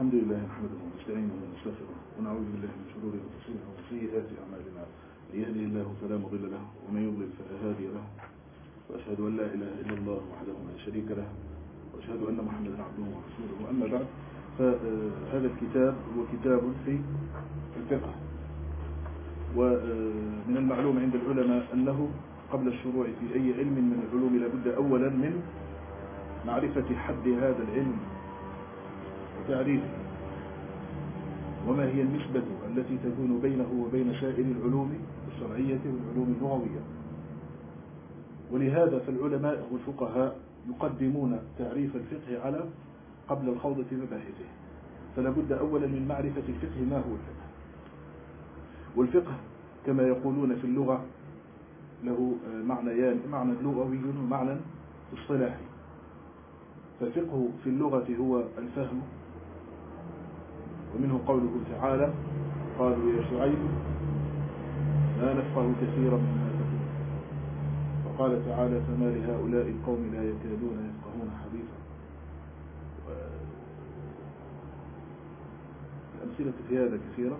الحمد لله نحمده ونستعينه ونستغفره ونعوذ بالله من شرور أنفسنا وسيئات أعمالنا. من يهده الله فلا مضل له ومن يضلل فلا هادي له. وأشهد أن لا إله إلا الله وحده لا شريك له وأشهد أن محمدا عبده ورسوله. أما بعد فهذا الكتاب هو كتاب في الفقه. ومن المعلوم عند العلماء أنه قبل الشروع في أي علم من العلوم لابد اولا من معرفة حد هذا العلم وتعريفه. وما هي النسبة التي تكون بينه وبين سائر العلوم الشرعية والعلوم اللغوية؟ ولهذا فالعلماء والفقهاء يقدمون تعريف الفقه على قبل الخوض في مباحثه فلا بد أولا من معرفة الفقه ما هو الفقه. والفقه كما يقولون في اللغة له معنيان معنى لغوي ومعنى اصطلاحي. فالفقه في اللغة هو الفهم ومنه قوله تعالى قالوا يا شعيب لا نفقه كثيرا مما تقول. وقال تعالى فما لهؤلاء القوم لا يكادون يفقهون حديثا. الأمثلة في هذا كثيرة.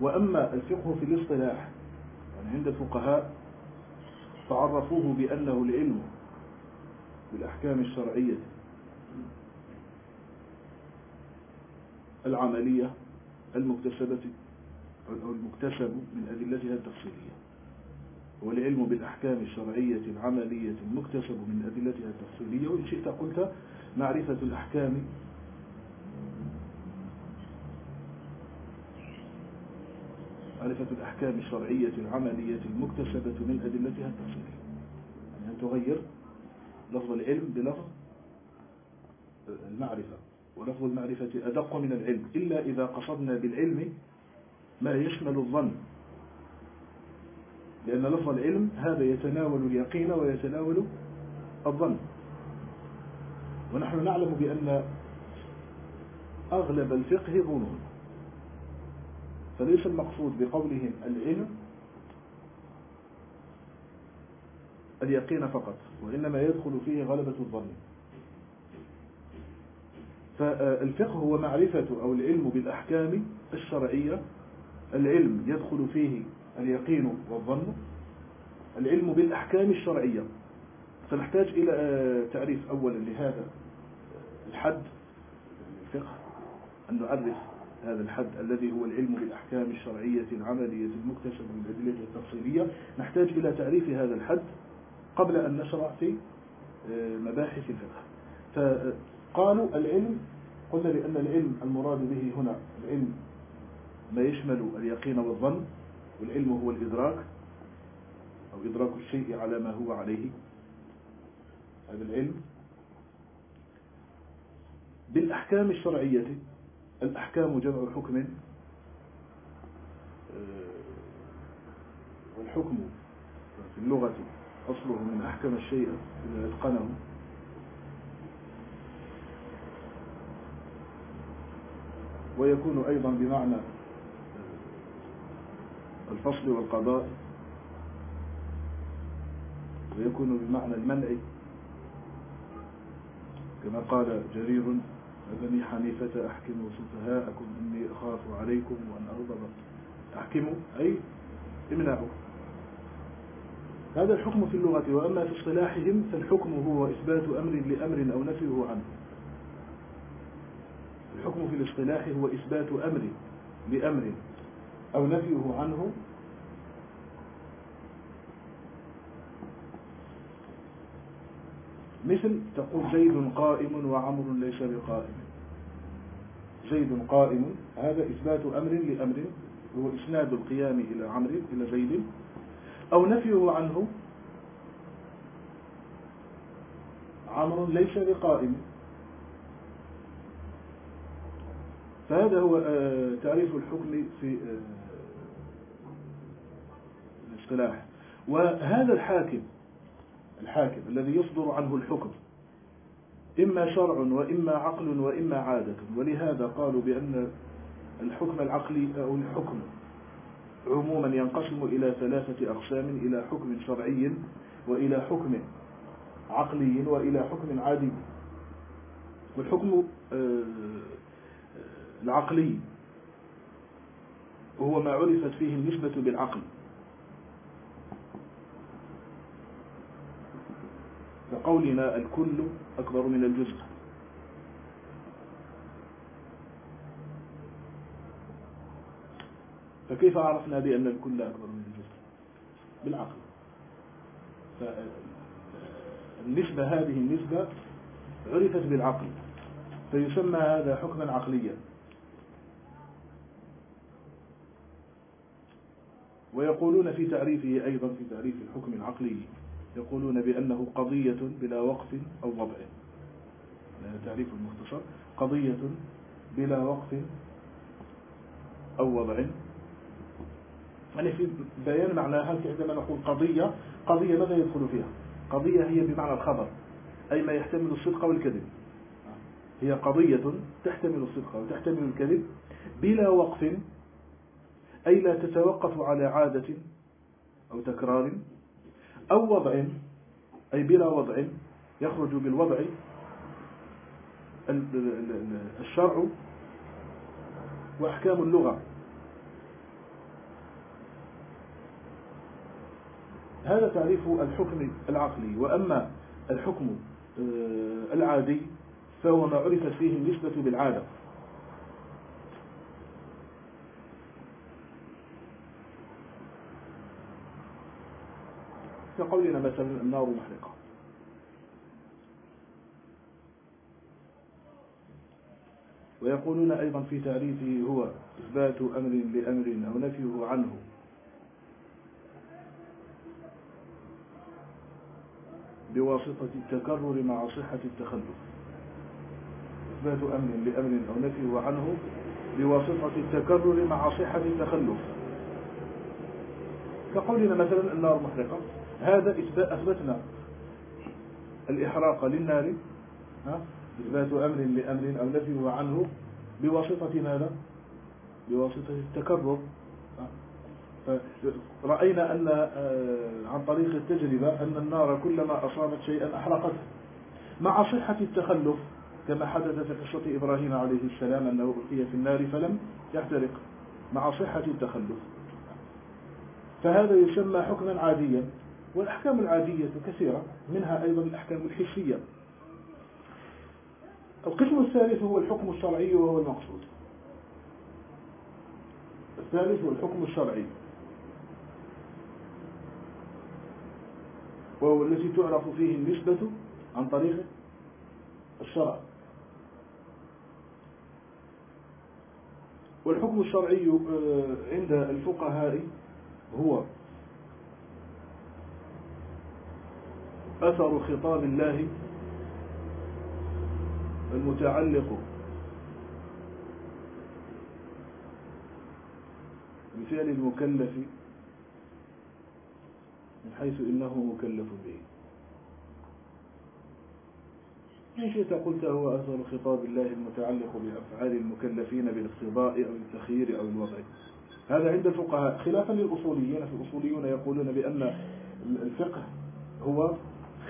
وأما الفقه في الاصطلاح يعني عند الفقهاء فعرفوه بأنه العلم بالأحكام الشرعية. العملية المكتسبة أو المكتسب من أدلتها التفصيلية. والعلم بالأحكام الشرعية العملية المكتسب من أدلتها التفصيلية. وإن شئت قلت معرفة الأحكام. معرفة الأحكام الشرعية العملية المكتسبة من أدلتها التفصيلية. يعني أن تغير لفظ العلم بلفظ المعرفة. ولفظ المعرفة أدق من العلم إلا إذا قصدنا بالعلم ما يشمل الظن. لأن لفظ العلم هذا يتناول اليقين ويتناول الظن. ونحن نعلم بأن أغلب الفقه ظنون. فليس المقصود بقولهم العلم اليقين فقط وإنما يدخل فيه غلبة الظن. فالفقه هو معرفة أو العلم بالأحكام الشرعية. العلم يدخل فيه اليقين والظن. العلم بالأحكام الشرعية. فنحتاج إلى تعريف أولا لهذا الحد. الفقه أن نعرف هذا الحد الذي هو العلم بالأحكام الشرعية العملية المكتسبة من الأدلة التفصيلية. نحتاج إلى تعريف هذا الحد قبل أن نشرع في مباحث الفقه. فقالوا العلم قلنا لأن العلم المراد به هنا العلم ما يشمل اليقين والظن والعلم هو الإدراك أو إدراك الشيء على ما هو عليه. هذا العلم. بالأحكام الشرعية الأحكام جمع حكم والحكم في اللغة أصله من أحكم الشيء إذا أتقنه ويكون أيضا بمعنى الفصل والقضاء ويكون بمعنى المنع. كما قال جرير بني حنيفة أحكموا سفهاءكم إني أخاف عليكم وأن أغضب. أحكموا أي امنعوا هذا الحكم في اللغة وأما في اصطلاحهم فالحكم هو إثبات أمر لأمر أو نفيه عنه. الحكم في الاصطلاح هو إثبات أمر لأمر أو نفيه عنه. مثل تقول زيد قائم وعمر ليس بقائم. زيد قائم هذا إثبات أمر لأمر هو إسناد القيام إلى عمر إلى زيد. أو نفيه عنه عمر ليس بقائم. فهذا هو تعريف الحكم في الاصطلاح. وهذا الحاكم الحاكم الذي يصدر عنه الحكم إما شرع وإما عقل وإما عادة. ولهذا قالوا بأن الحكم العقلي أو الحكم عموما ينقسم إلى ثلاثة أقسام إلى حكم شرعي وإلى حكم عقلي وإلى حكم عادي. والحكم العقلي. وهو ما عرفت فيه النسبة بالعقل. كقولنا الكل أكبر من الجزء. فكيف عرفنا بأن الكل أكبر من الجزء؟ بالعقل. فالنسبة هذه النسبة عرفت بالعقل. فيسمى هذا حكما عقليا. ويقولون في تعريفه أيضا في تعريف الحكم العقلي يقولون بأنه قضية بلا وقف أو وضع. تعريف المختصر قضية بلا وقف أو وضع. يعني في بيان معناها عندما نقول قضية قضية ماذا يدخل فيها؟ قضية هي بمعنى الخبر أي ما يحتمل الصدق والكذب. هي قضية تحتمل الصدق وتحتمل الكذب بلا وقف أي لا تتوقف على عادة أو تكرار أو وضع أي بلا وضع يخرج بالوضع الشرع وأحكام اللغة. هذا تعريف الحكم العقلي. وأما الحكم آه، العادي فهو ما عرفت فيه النسبة بالعادة. كقولنا مثلا النار محرقة. ويقولون أيضا في تعريفه هو إثبات أمر لأمر أو نفيه عنه. بواسطة التكرر مع صحة التخلف. إثبات أمر لأمر أو نفيه عنه. بواسطة التكرر مع صحة التخلف. كقولنا مثلا النار محرقة. هذا أثبتنا. الإحراق للنار إثبات أمر لأمر أو نفيه عنه بواسطة ماذا؟ بواسطة التكرر. فرأينا أن آه، عن طريق التجربة أن النار كلما أصابت شيئا أحرقته. مع صحة التخلف كما حدث في قصة إبراهيم عليه السلام أنه ألقي في النار فلم يحترق. مع صحة التخلف. فهذا يسمى حكما عاديا. والأحكام العادية كثيرة منها أيضا الأحكام الحسية. القسم الثالث هو الحكم الشرعي وهو المقصود. الثالث هو الحكم الشرعي. وهو الذي تعرف فيه النسبة عن طريق الشرع. والحكم الشرعي آه، عند الفقهاء هو أثر خطاب الله المتعلق بفعل المكلف من حيث إنه مكلف به. إن شئت قلت هو أثر خطاب الله المتعلق بأفعال المكلفين بالاقتضاء أو التخيير أو الوضع؟ هذا عند الفقهاء. خلافا للأصوليين فالأصوليون يقولون بأن الفقه هو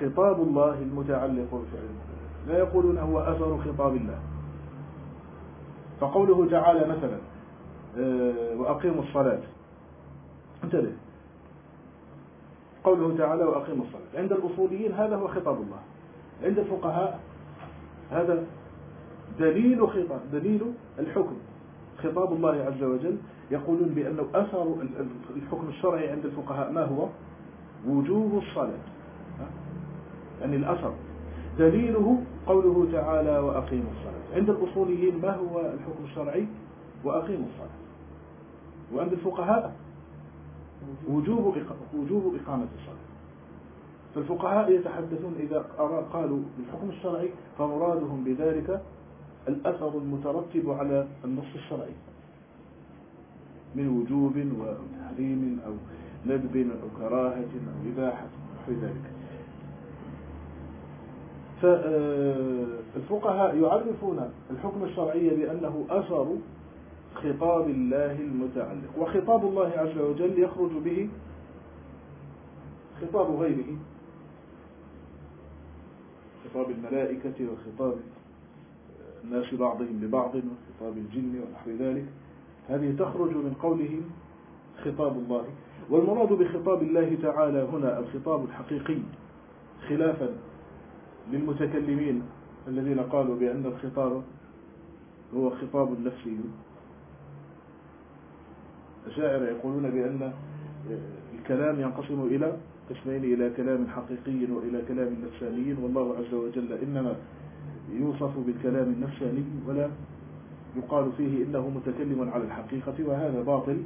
خطاب الله المتعلق بفعل لا يقولون هو أثر خطاب الله. فقوله تعالى مثلا آه، وأقيموا الصلاة. انتبه. قوله تعالى وأقيموا الصلاة. عند الأصوليين هذا هو خطاب الله. عند الفقهاء هذا دليل خطاب دليل الحكم. خطاب الله عز وجل يقولون بأنه أثر الحكم الشرعي عند الفقهاء ما هو؟ وجوب الصلاة. يعني الأثر. دليله قوله تعالى وأقيموا الصلاة. عند الأصوليين ما هو الحكم الشرعي؟ وأقيموا الصلاة. وعند الفقهاء وجوب وجوب إقامة الصلاة. فالفقهاء يتحدثون إذا قالوا بالحكم الشرعي فمرادهم بذلك الأثر المترتب على النص الشرعي. من وجوب وتحريم أو ندب أو كراهة أو إباحة ذلك. فالفقهاء يعرفون الحكم الشرعي بأنه أثر خطاب الله المتعلق. وخطاب الله عز وجل يخرج به خطاب غيره. خطاب الملائكة وخطاب الناس بعضهم ببعض وخطاب الجن ونحو ذلك. هذه تخرج من قولهم خطاب الله. والمراد بخطاب الله تعالى هنا الخطاب الحقيقي خلافا للمتكلمين الذين قالوا بأن الخطاب هو خطاب نفسي الشاعر يقولون بأن الكلام ينقسم إلى قسمين إلى كلام حقيقي وإلى كلام نفساني. والله عز وجل إنما يوصف بالكلام النفساني ولا يقال فيه إنه متكلم على الحقيقة وهذا باطل.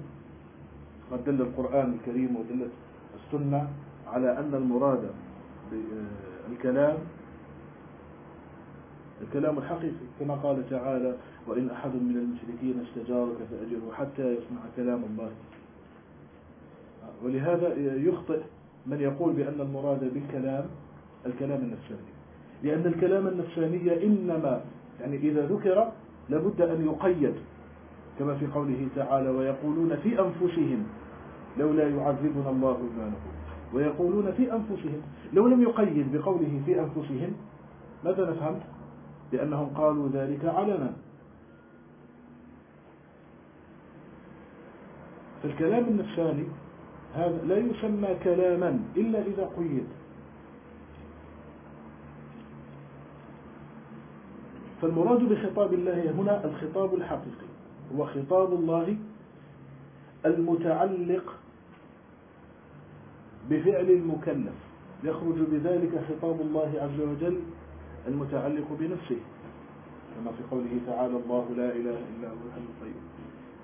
قد دل القرآن الكريم ودلت السنة على أن المراد بالكلام الكلام الحقيقي كما قال تعالى وإن أحد من المشركين استجارك فأجره حتى يسمع كلام الله. ولهذا يخطئ من يقول بأن المراد بالكلام الكلام النفساني. لأن الكلام النفساني إنما يعني إذا ذكر لابد أن يقيد كما في قوله تعالى ويقولون في أنفسهم لولا يعذبنا الله بما نقول. ويقولون في أنفسهم لو لم يقيد بقوله في أنفسهم ماذا نفهم؟ لأنهم قالوا ذلك علنا. فالكلام النفساني هذا لا يسمى كلاما إلا إذا قيد. فالمراد بخطاب الله هنا الخطاب الحقيقي هو خطاب الله المتعلق بفعل المكلف يخرج بذلك خطاب الله عز وجل المتعلق بنفسه. كما في قوله تعالى الله لا إله إلا هو الحي القيوم.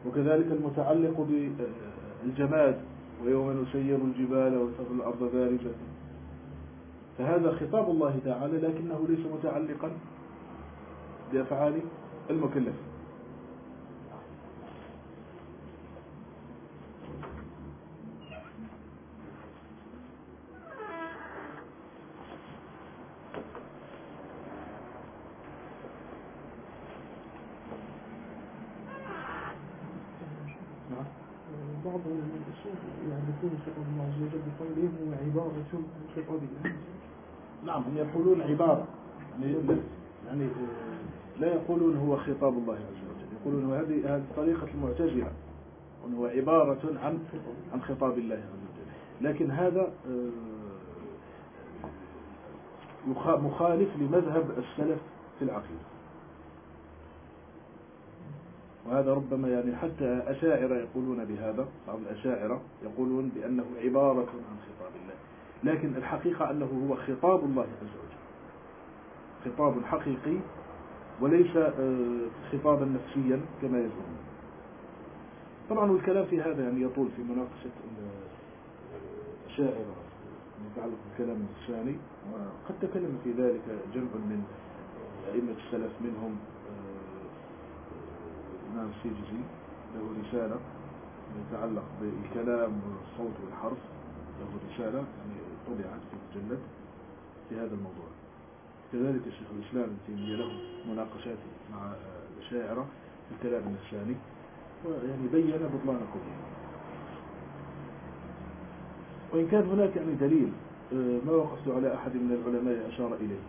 وكذلك المتعلق بالجماد ويوم نسير الجبال وترى الأرض بارزة فهذا خطاب الله تعالى لكنه ليس متعلقا بأفعال المكلف بعض الأصول يعني يكون خطاب الله عز وجل بقولهم هو عبارة عن خطاب الله نعم هم يقولون عبارة. يعني يعني لا يقولون هو خطاب الله عز وجل. يقولون هذه هذه طريقة المعتزلة. هو عبارة عن عن خطاب الله عز وجل. لكن هذا آه، مخالف لمذهب السلف في العقيدة. وهذا ربما يعني حتى أشاعرة يقولون بهذا بعض الأشاعرة يقولون بأنه عبارة عن خطاب الله. لكن الحقيقة أنه هو خطاب الله عز وجل. خطاب حقيقي وليس آه، خطابا نفسيا كما يزعمون طبعا الكلام في هذا يعني يطول في مناقشة الشاعرة يتعلق بالكلام الثاني. وقد تكلم في ذلك جمع من أئمة السلف منهم الإمام السيجزي له رسالة يتعلق بالكلام والصوت والحرف. له رسالة يعني طبعت في مجلد في هذا الموضوع. كذلك الشيخ الإسلام تيمية له مناقشات مع الشاعرة في الكلام النفساني ويعني بين بطلان قوله. وإن كان هناك يعني دليل آه، ما وقفت على أحد من العلماء أشار إليه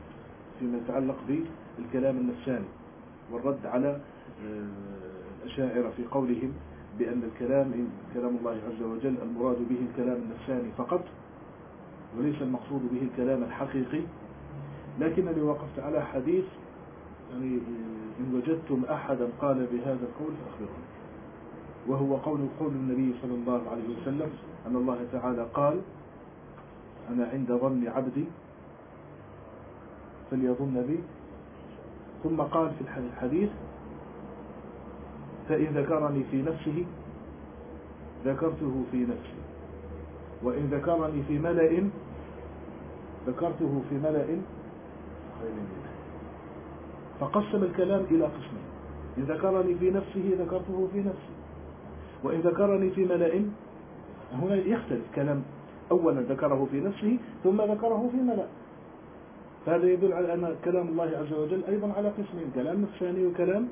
فيما يتعلق بالكلام النفساني والرد على آه، الأشاعرة في قولهم بأن الكلام كلام الله عز وجل المراد به الكلام النفساني فقط وليس المقصود به الكلام الحقيقي لكنني وقفت على حديث يعني إن وجدتم أحدا قال بهذا القول فأخبروني. وهو قول قول النبي صلى الله عليه وسلم أن الله تعالى قال أنا عند ظن عبدي فليظن بي. ثم قال في الحديث فإن ذكرني في نفسه ذكرته في نفسي. وإن ذكرني في ملأ ذكرته في ملأ. فقسم الكلام إلى قسمين. إن ذكرني في نفسه ذكرته في نفسي. وإن ذكرني في ملأ هنا يختلف كلام. أولا ذكره في نفسه ثم ذكره في ملأ. فهذا يدل على أن كلام الله عز وجل أيضا على قسمين. كلام نفساني وكلام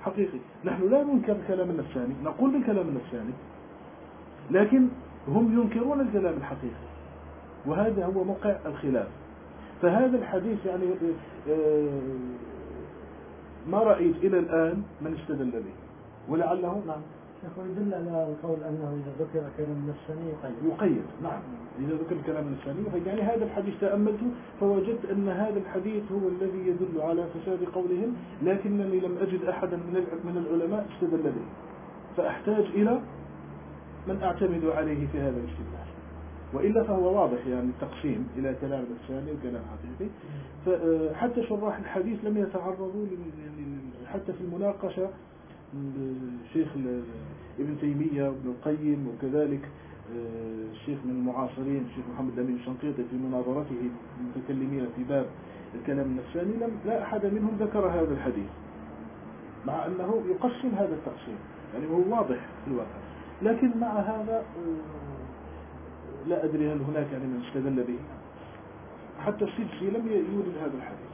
حقيقي. نحن لا ننكر الكلام النفساني. نقول بالكلام النفساني. لكن هم ينكرون الكلام الحقيقي وهذا هو موقع الخلاف. فهذا الحديث يعني آه، ما رأيت إلى الآن من استدل به ولعله نعم. شيخ يدل على القول أنه إذا ذكر كلام نفساني يقيد. يقيد نعم. إذا ذكر كلام الإنساني يقيد. يعني هذا الحديث تأملته فوجدت أن هذا الحديث هو الذي يدل على فساد قولهم لكنني لم أجد أحدا من من العلماء استدل به. فأحتاج إلى من أعتمد عليه في هذا الاستدلال وإلا فهو واضح يعني التقسيم إلى كلام نفساني وكلام حقيقي فحتى شراح الحديث لم يتعرضوا حتى في المناقشة الشيخ ابن تيمية وابن القيم وكذلك آه، الشيخ من المعاصرين الشيخ محمد الأمين الشنقيطي في مناظرته المتكلمين في باب الكلام النفساني لم لا أحد منهم ذكر هذا الحديث مع أنه يقسم هذا التقسيم. يعني هو واضح في الواقع. لكن مع هذا آه، لا أدري هل هناك يعني من استدل به. حتى السدسي لم يورد هذا الحديث.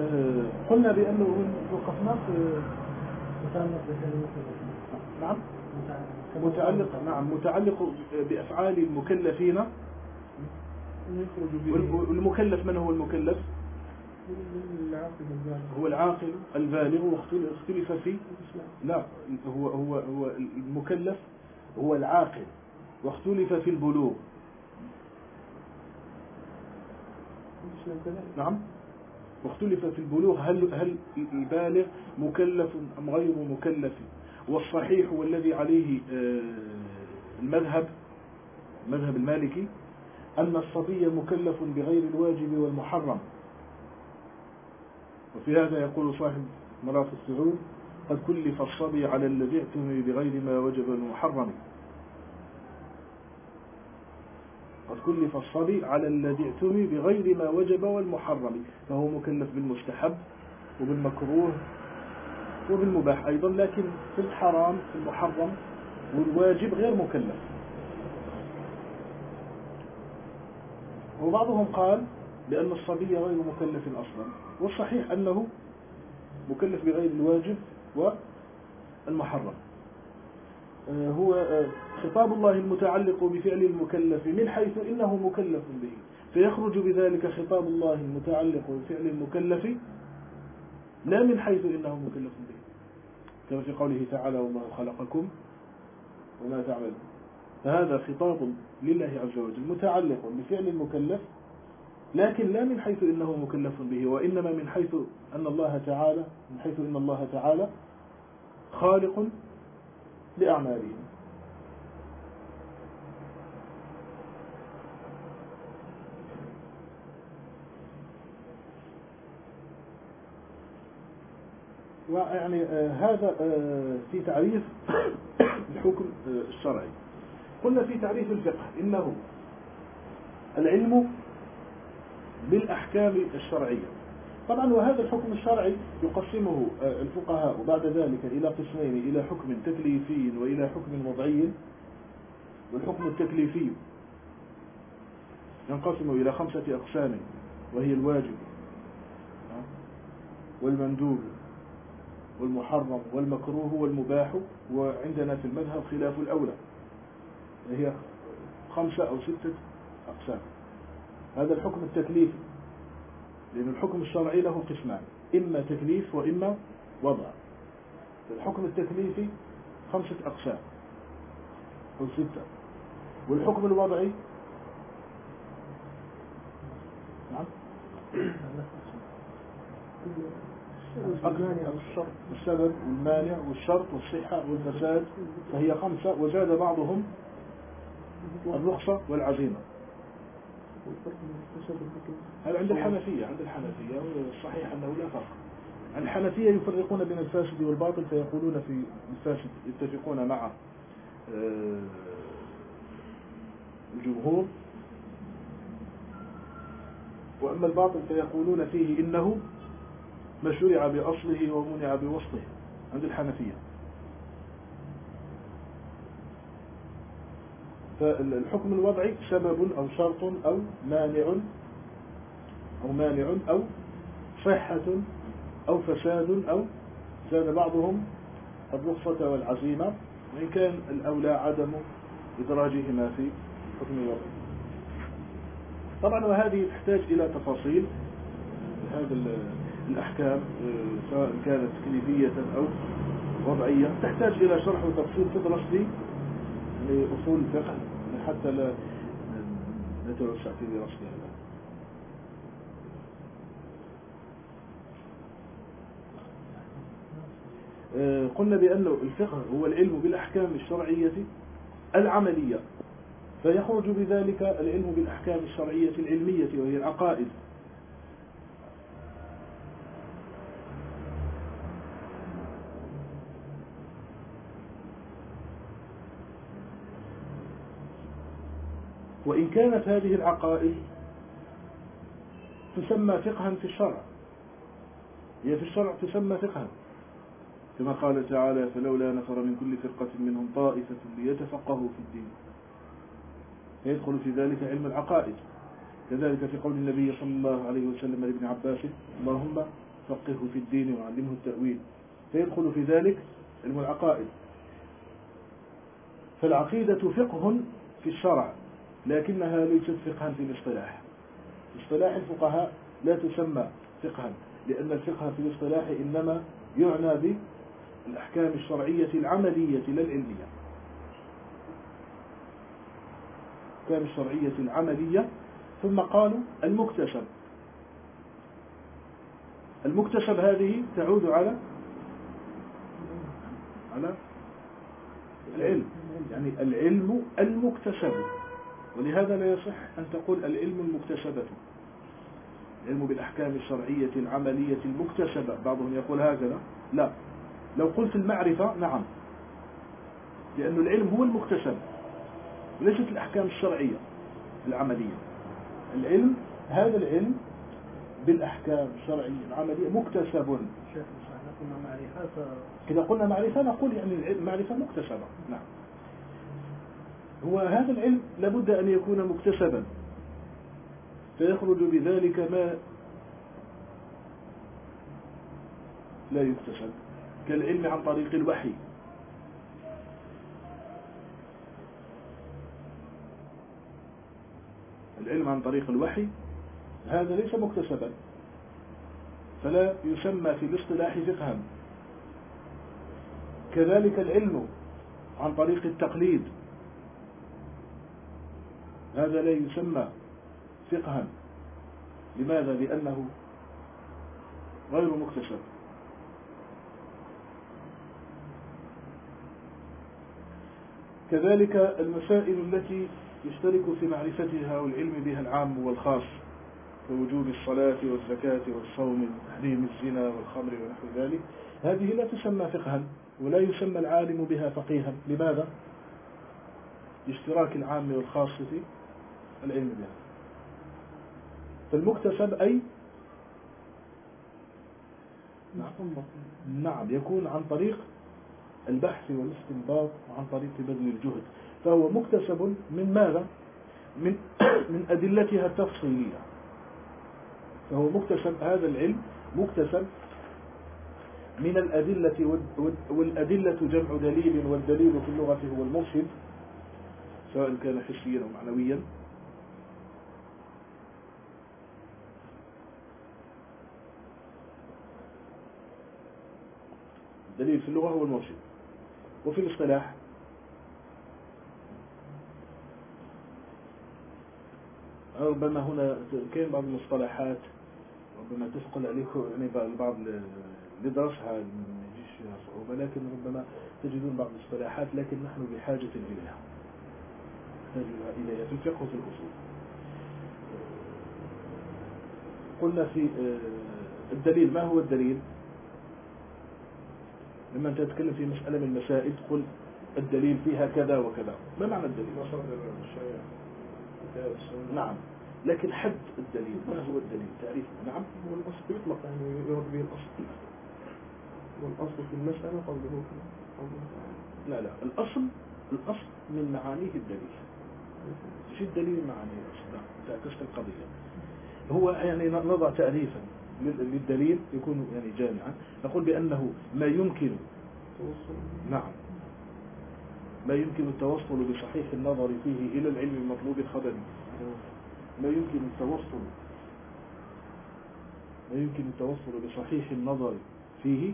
آه، قلنا بأنه وقفنا في نعم. متعلق. نعم متعلق بأفعال المكلفين. والمكلف من هو المكلف؟ هو العاقل البالغ واختلف في لا هو هو هو المكلف هو العاقل واختلف في البلوغ. نعم. واختلف في البلوغ. هل هل البالغ مكلف أم غير مكلف؟ والصحيح والذي عليه آه، المذهب المذهب المالكي أن الصبي مكلف بغير الواجب والمحرم. وفي هذا يقول صاحب مراف السعود قد كلف الصبي على الذي اعتمي بغير ما وجب المحرم. قد كلف الصبي على الذي اعتمي بغير ما وجب والمحرم. فهو مكلف بالمستحب وبالمكروه وبالمباح أيضا لكن في الحرام في المحرم والواجب غير مكلف. وبعضهم قال بأن الصبي غير مكلف أصلا. والصحيح أنه مكلف بغير الواجب والمحرم. آه، هو آه، خطاب الله المتعلق بفعل المكلف من حيث إنه مكلف به. فيخرج بذلك خطاب الله المتعلق بفعل المكلف لا من حيث إنه مكلف به. كما في قوله تعالى والله خلقكم وما تعملون. فهذا خطاب لله عز وجل متعلق بفعل المكلف لكن لا من حيث إنه مكلف به وإنما من حيث أن الله تعالى من حيث إن الله تعالى خالق لأعمالهم ويعني آه هذا آه في تعريف الحكم آه الشرعي. قلنا في تعريف الفقه إنه العلم بالأحكام الشرعية. طبعا وهذا الحكم الشرعي يقسمه آه، الفقهاء بعد ذلك إلى قسمين إلى حكم تكليفي وإلى حكم وضعي. والحكم التكليفي ينقسم إلى خمسة أقسام وهي الواجب والمندوب والمحرم والمكروه والمباح وعندنا في المذهب خلاف الأولى هي خمسة أو ستة أقسام. هذا الحكم التكليفي لأن الحكم الشرعي له قسمان إما تكليف وإما وضع. الحكم التكليفي خمسة أقسام أو ستة. والحكم الوضعي؟ نعم. السبب والمانع والشرط والصحة والفساد فهي خمسة وزاد بعضهم الرخصة والعزيمة. هذا عند الحنفية عند الحنفية صحيح أنه لا فرق. الحنفية يفرقون بين الفاسد والباطل فيقولون في الفاسد يتفقون مع آه، الجمهور. وأما الباطل فيقولون فيه إنه ما شرع بأصله ومنع بوسطه عند الحنفية. فالحكم الوضعي سبب أو شرط أو مانع أو مانع أو صحة أو فساد أو زاد بعضهم الرخصة والعزيمة وإن كان الأولى عدم إدراجهما في حكم الوضع. طبعا وهذه تحتاج إلى تفاصيل. هذا ال- الأحكام آه، سواء كانت تكليفية أو وضعية تحتاج إلى شرح وتفصيل في دراستي. لأصول الفقه حتى لا نتوسع في دراستها قلنا بأنه الفقه هو العلم بالأحكام الشرعية العملية فيخرج بذلك العلم بالأحكام الشرعية العلمية وهي العقائد. وإن كانت هذه العقائد تسمى فقها في الشرع. هي في الشرع تسمى فقها. كما قال تعالى فلولا نفر من كل فرقة منهم طائفة ليتفقهوا في الدين فيدخل في ذلك علم العقائد. كذلك في قول النبي صلى الله عليه وسلم لابن عباس اللهم فقهه في الدين وعلمه التأويل فيدخل في ذلك علم العقائد. فالعقيدة فقه في الشرع. لكنها ليست فقها في الاصطلاح. اصطلاح الفقهاء لا تسمى فقها لأن الفقه في الاصطلاح إنما يعنى بالأحكام الشرعية العملية لا العلمية الأحكام الشرعية العملية ثم قالوا المكتسب. المكتسب هذه تعود على على العلم. يعني العلم المكتسب. ولهذا لا يصح أن تقول العلم المكتسبة. العلم بالأحكام الشرعية العملية المكتسبة. بعضهم يقول هكذا. لا. لو قلت المعرفة نعم. لأن العلم هو المكتسب. وليست الأحكام الشرعية العملية. العلم هذا العلم بالأحكام الشرعية العملية مكتسب. شيخ معرفة إذا قلنا معرفة نقول يعني العلم معرفة مكتسبة. نعم. هو هذا العلم لابد أن يكون مكتسبا. فيخرج بذلك ما لا يكتسب كالعلم عن طريق الوحي. العلم عن طريق الوحي هذا ليس مكتسبا. فلا يسمى في الاصطلاح فقها. كذلك العلم عن طريق التقليد. هذا لا يسمى فقها لماذا؟ لأنه غير مكتسب كذلك المسائل التي يشترك في معرفتها والعلم بها العام والخاص كوجوب الصلاة والزكاة والصوم وتحريم الزنا والخمر ونحو ذلك هذه لا تسمى فقها ولا يسمى العالم بها فقيها لماذا؟ لاشتراك العام والخاص العلم بها. فالمكتسب أي؟ مستنبط نعم يكون عن طريق البحث والاستنباط وعن طريق بذل الجهد. فهو مكتسب من ماذا؟ من من أدلتها التفصيلية. فهو مكتسب هذا العلم مكتسب من الأدلة وال- وال- والأدلة جمع دليل والدليل في اللغة هو المرشد سواء كان حسيا أو معنويا. الدليل في اللغة هو المرشد. وفي الاصطلاح ربما هنا كاين بعض المصطلحات ربما تثقل عليكم يعني بعض- البعض اللي درسها ما يجيش فيها صعوبة لكن ربما تجدون بعض المصطلحات لكن نحن بحاجة إليها. نحتاج إليها في الفقه وفي الأصول. قلنا في آه، الدليل ما هو الدليل؟ لما أنت تتكلم في مسألة من المسائل تقول الدليل فيها كذا وكذا. ما معنى الدليل؟ نعم. لكن حد الدليل ما هو الدليل؟ تعريفه نعم. هو الأصل. يطلق يعني يراد به الأصل. والأصل في المسألة قوله لا لا. الأصل الأصل من معانيه الدليل. في الدليل معانيه الأصل؟ نعم تعكست القضية. هو يعني نضع تعريفا للدليل يكون يعني جامعا. نقول بأنه ما يمكن نعم. ما يمكن التوصل بصحيح النظر فيه إلى العلم المطلوب الخبري. ما يمكن التوصل ما يمكن التوصل بصحيح النظر فيه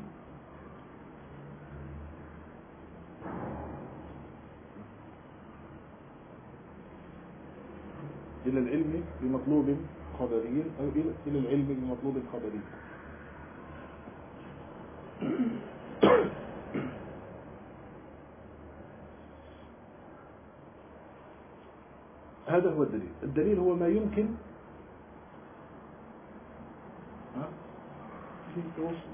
إلى العلم بمطلوب خبري أو إلى- العلم بمطلوب خبري هذا هو الدليل. الدليل هو ما يمكن التوصل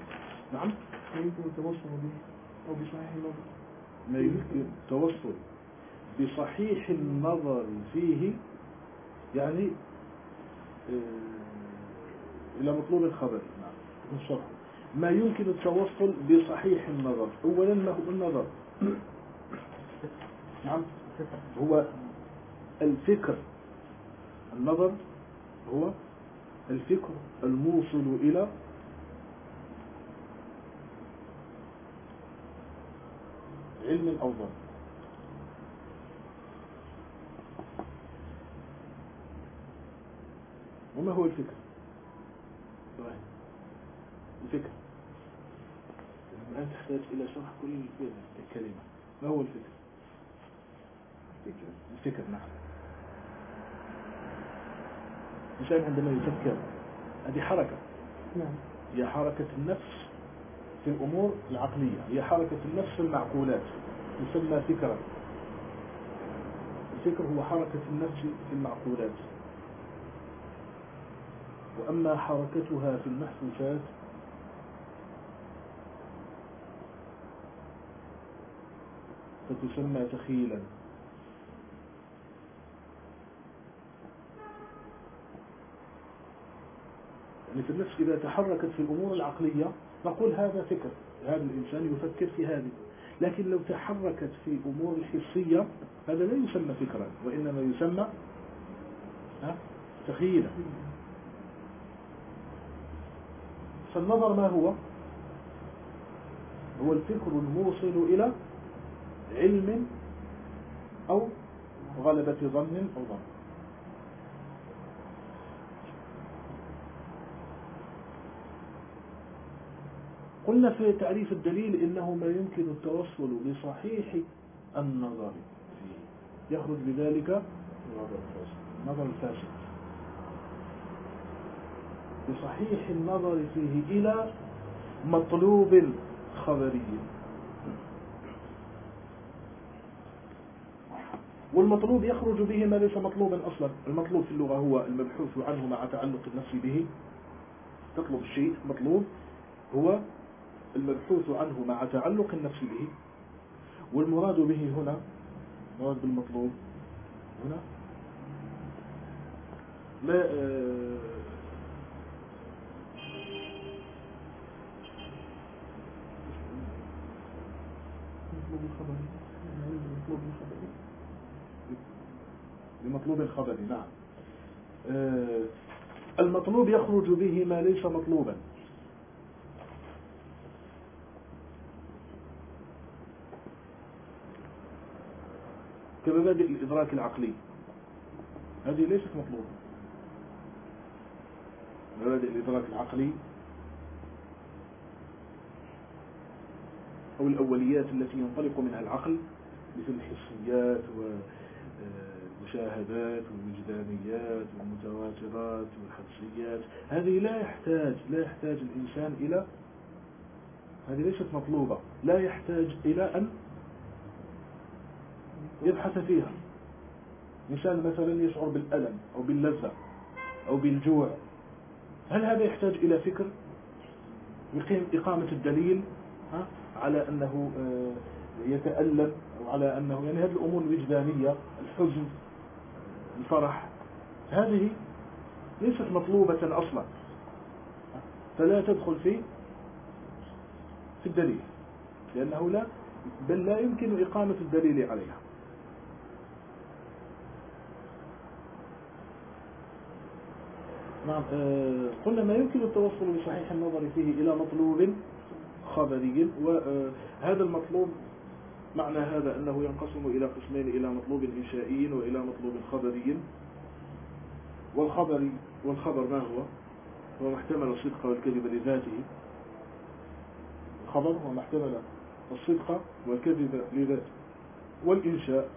نعم؟ يمكن التوصل به أو بصحيح النظر. ما يمكن التوصل بصحيح النظر فيه يعني إلى مطلوب الخبر. نعم الشرح ما يمكن التوصل بصحيح النظر. أولا ما هو النظر؟ نعم. هو الفكر. النظر هو الفكر الموصل إلى علم أو ظن. وما هو الفكر؟ إبراهيم الفكر. الآن تحتاج إلى شرح كل كلمة ما هو الفكر؟ الفكر. نعم. الإنسان عندما يفكر هذه حركة. نعم. هي حركة النفس في الأمور العقلية. هي حركة النفس في المعقولات. يسمى فكرا. الفكر هو حركة النفس في المعقولات. وأما حركتها في المحسوسات فتسمى تخيلا. يعني في النفس إذا تحركت في الأمور العقلية نقول هذا فكر هذا الإنسان يفكر في هذه. لكن لو تحركت في أمور الحسية هذا لا يسمى فكرا وإنما يسمى تخيلا. فالنظر ما هو؟ هو الفكر الموصل إلى علم أو غلبة ظن أو ظن. قلنا في تعريف الدليل إنه ما يمكن التوصل بصحيح النظر فيه. يخرج بذلك النظر الفاسد. بصحيح النظر فيه إلى مطلوب خبري والمطلوب يخرج به ما ليس مطلوبا أصلا. المطلوب في اللغة هو المبحوث عنه مع تعلق النفس به. تطلب الشيء مطلوب هو المبحوث عنه مع تعلق النفس به. والمراد به هنا مراد بالمطلوب هنا ما مطلوب الخبري العلم مطلوب الخبري بمطلوب الخبر نعم. آه، المطلوب يخرج به ما ليس مطلوبا. كمبادئ الإدراك العقلي؟ هذه ليست مطلوبة. مبادئ الإدراك العقلي أو الأوليات التي ينطلق منها العقل مثل الحسيات والمشاهدات والوجدانيات والمتواترات والحدسيات هذه لا يحتاج لا يحتاج الإنسان إلى هذه ليست مطلوبة. لا يحتاج إلى أن يبحث فيها. إنسان مثلا يشعر بالألم أو باللذة أو بالجوع. هل هذا يحتاج إلى فكر؟ يقيم إقامة الدليل؟ ها؟ على أنه آه، يتألم أو على أنه يعني هذه الأمور الوجدانية الحزن الفرح هذه ليست مطلوبة أصلا. فلا تدخل في في الدليل لأنه لا بل لا يمكن إقامة الدليل عليها. نعم آه، قلنا ما يمكن التوصل بصحيح النظر فيه إلى مطلوب خبري وهذا المطلوب معنى هذا أنه ينقسم إلى قسمين إلى مطلوب إنشائي وإلى مطلوب خبري والخبر والخبر ما هو؟ هو ما احتمل الصدق والكذب لذاته. الخبر هو ما احتمل الصدق والكذب لذاته. والإنشاء.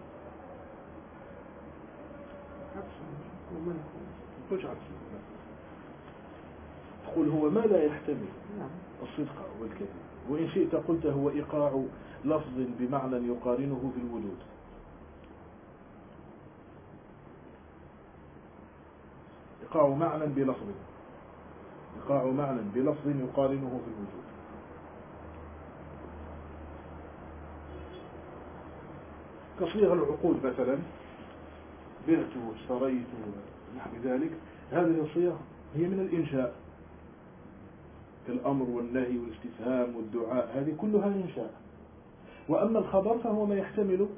تقول هو ما لا يحتمل نعم. الصدق والكذب. وإن شئت قلت هو إيقاع لفظ بمعنى يقارنه في الوجود إيقاع معنى بلفظ. إيقاع معنى بلفظ يقارنه في الوجود كصيغ العقود مثلا. بعت واشتريت ونحو ذلك. هذه الصيغ هي من الإنشاء. كالأمر والنهي والاستفهام والدعاء هذه كلها إنشاء وأما الخبر فهو ما يحتمل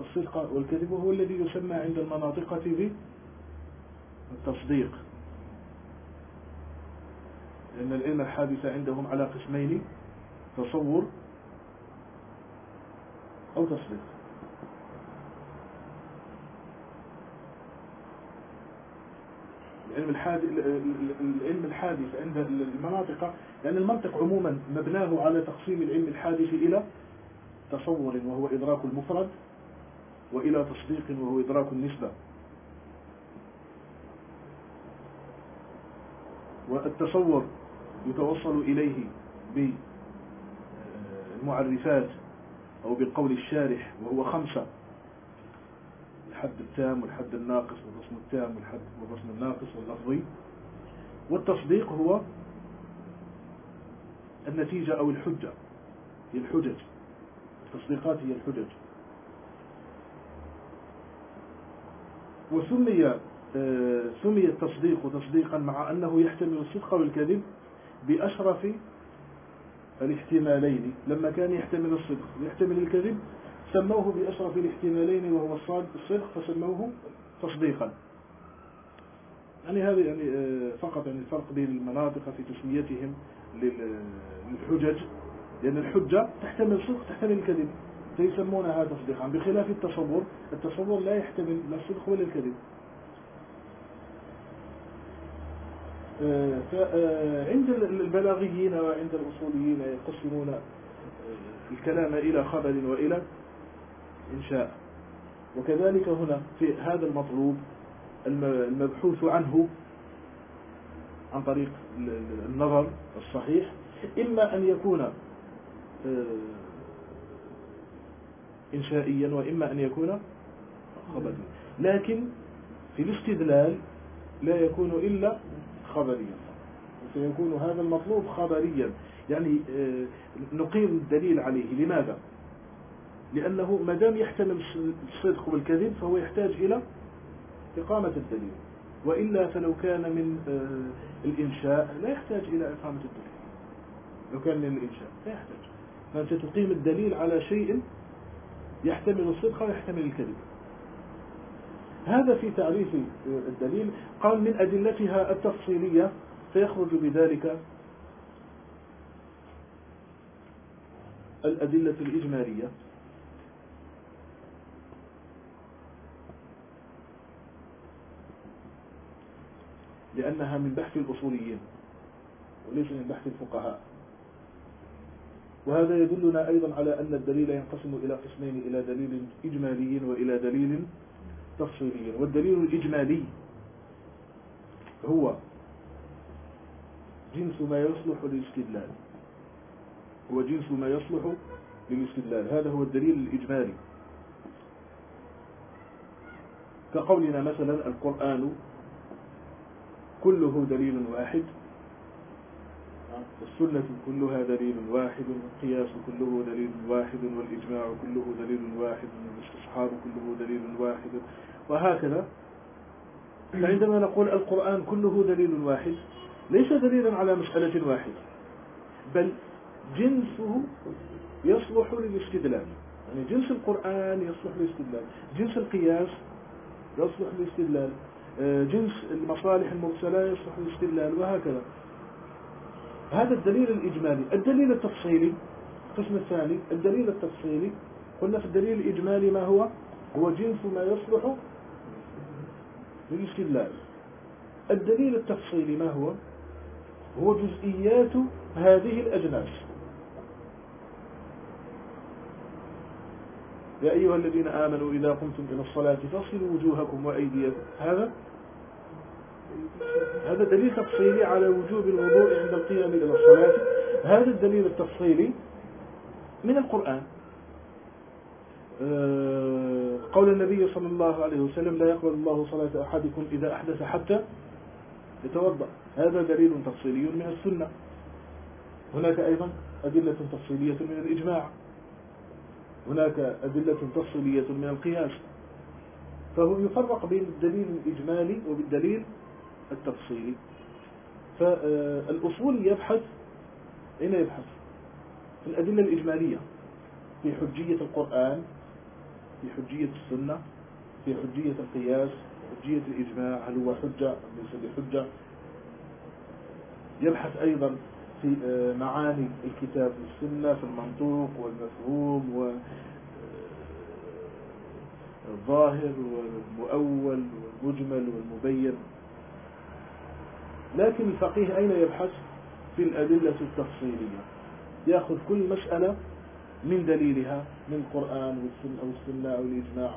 الصدق والكذب وهو الذي يسمى عند المناطقة بالتصديق لأن العلم الحادث عندهم على قسمين تصور أو تصديق. العلم الحادث العلم الحادث عند المناطق لأن المنطق عموما مبناه على تقسيم العلم الحادث إلى تصور وهو إدراك المفرد وإلى تصديق وهو إدراك النسبة. والتصور يتوصل إليه بالمعرفات أو بالقول الشارح وهو خمسة. الحد التام والحد الناقص والرسم التام والحد والرسم الناقص واللفظي والتصديق هو النتيجة أو الحجة هي الحجج. التصديقات هي الحجج. وسمي آه، سمي التصديق تصديقا مع أنه يحتمل الصدق والكذب بأشرف الاحتمالين لما كان يحتمل الصدق. ويحتمل الكذب سموه بأشرف الاحتمالين وهو الصدق فسموه تصديقا. يعني هذا يعني آه، فقط يعني الفرق بين المناطق في تسميتهم للحجج. لأن الحجة تحتمل الصدق تحتمل الكذب. فيسمونها تصديقا بخلاف التصور. التصور لا يحتمل لا الصدق ولا الكذب. آه، آه، البلاغيين وعند الأصوليين يقسمون الكلام إلى خبر وإلى إنشاء وكذلك هنا في هذا المطلوب المبحوث عنه عن طريق النظر الصحيح. إما أن يكون آه، إنشائيا وإما أن يكون خبريا. لكن في الاستدلال لا يكون إلا خبريا. سيكون هذا المطلوب خبريا. يعني آه، نقيم الدليل عليه. لماذا؟ لأنه ما دام يحتمل الصدق والكذب فهو يحتاج إلى إقامة الدليل. وإلا فلو كان من آه، الإنشاء لا يحتاج إلى إقامة الدليل. لو كان من الإنشاء لا يحتاج. فأنت تقيم الدليل على شيء يحتمل الصدق ويحتمل الكذب. هذا في تعريف آه، الدليل. قال من أدلتها التفصيلية فيخرج بذلك الأدلة الإجمالية. لأنها من بحث الأصوليين وليس من بحث الفقهاء. وهذا يدلنا أيضا على أن الدليل ينقسم إلى قسمين إلى دليل إجمالي وإلى دليل تفصيلي. والدليل الإجمالي هو جنس ما يصلح للاستدلال. هو جنس ما يصلح للاستدلال. هذا هو الدليل الإجمالي. كقولنا مثلا القرآن كله دليل واحد. السنة كلها دليل واحد والقياس كله دليل واحد والإجماع كله دليل واحد والاستصحاب كله دليل واحد. وهكذا. فعندما نقول القرآن كله دليل واحد ليس دليلا على مسألة واحدة بل جنسه يصلح للاستدلال. يعني جنس القرآن يصلح للاستدلال جنس القياس يصلح للاستدلال. جنس المصالح المرسلة يصلح للاستدلال وهكذا. هذا الدليل الإجمالي. الدليل التفصيلي القسم الثاني الدليل التفصيلي. قلنا في الدليل الإجمالي ما هو؟ هو جنس ما يصلح للاستدلال. الدليل التفصيلي ما هو؟ هو جزئيات هذه الأجناس. يا أيها الذين آمنوا إذا قمتم إلى الصلاة فاصلوا وجوهكم وأيديكم. هذا هذا دليل تفصيلي على وجوب الوضوء عند القيام إلى الصلاة. هذا الدليل التفصيلي من القرآن. آه، قول النبي صلى الله عليه وسلم لا يقبل الله صلاة أحدكم إذا أحدث حتى يتوضأ. هذا دليل تفصيلي من السنة. هناك أيضا أدلة تفصيلية من الإجماع. هناك أدلة تفصيلية من القياس. فهو يفرق بين الدليل الإجمالي وبالدليل التفصيلي. فالأصول يبحث أين يبحث؟ في الأدلة الإجمالية. في حجية القرآن في حجية السنة في حجية القياس حجية الإجماع هل هو حجة أم ليس بحجة؟ يبحث أيضا في آه، معاني الكتاب والسنة في المنطوق والمفهوم والظاهر والمؤول والمجمل والمبين. لكن الفقيه أين يبحث؟ في الأدلة التفصيلية. يأخذ كل مسألة من دليلها من القرآن والسنة أو السنة أو الإجماع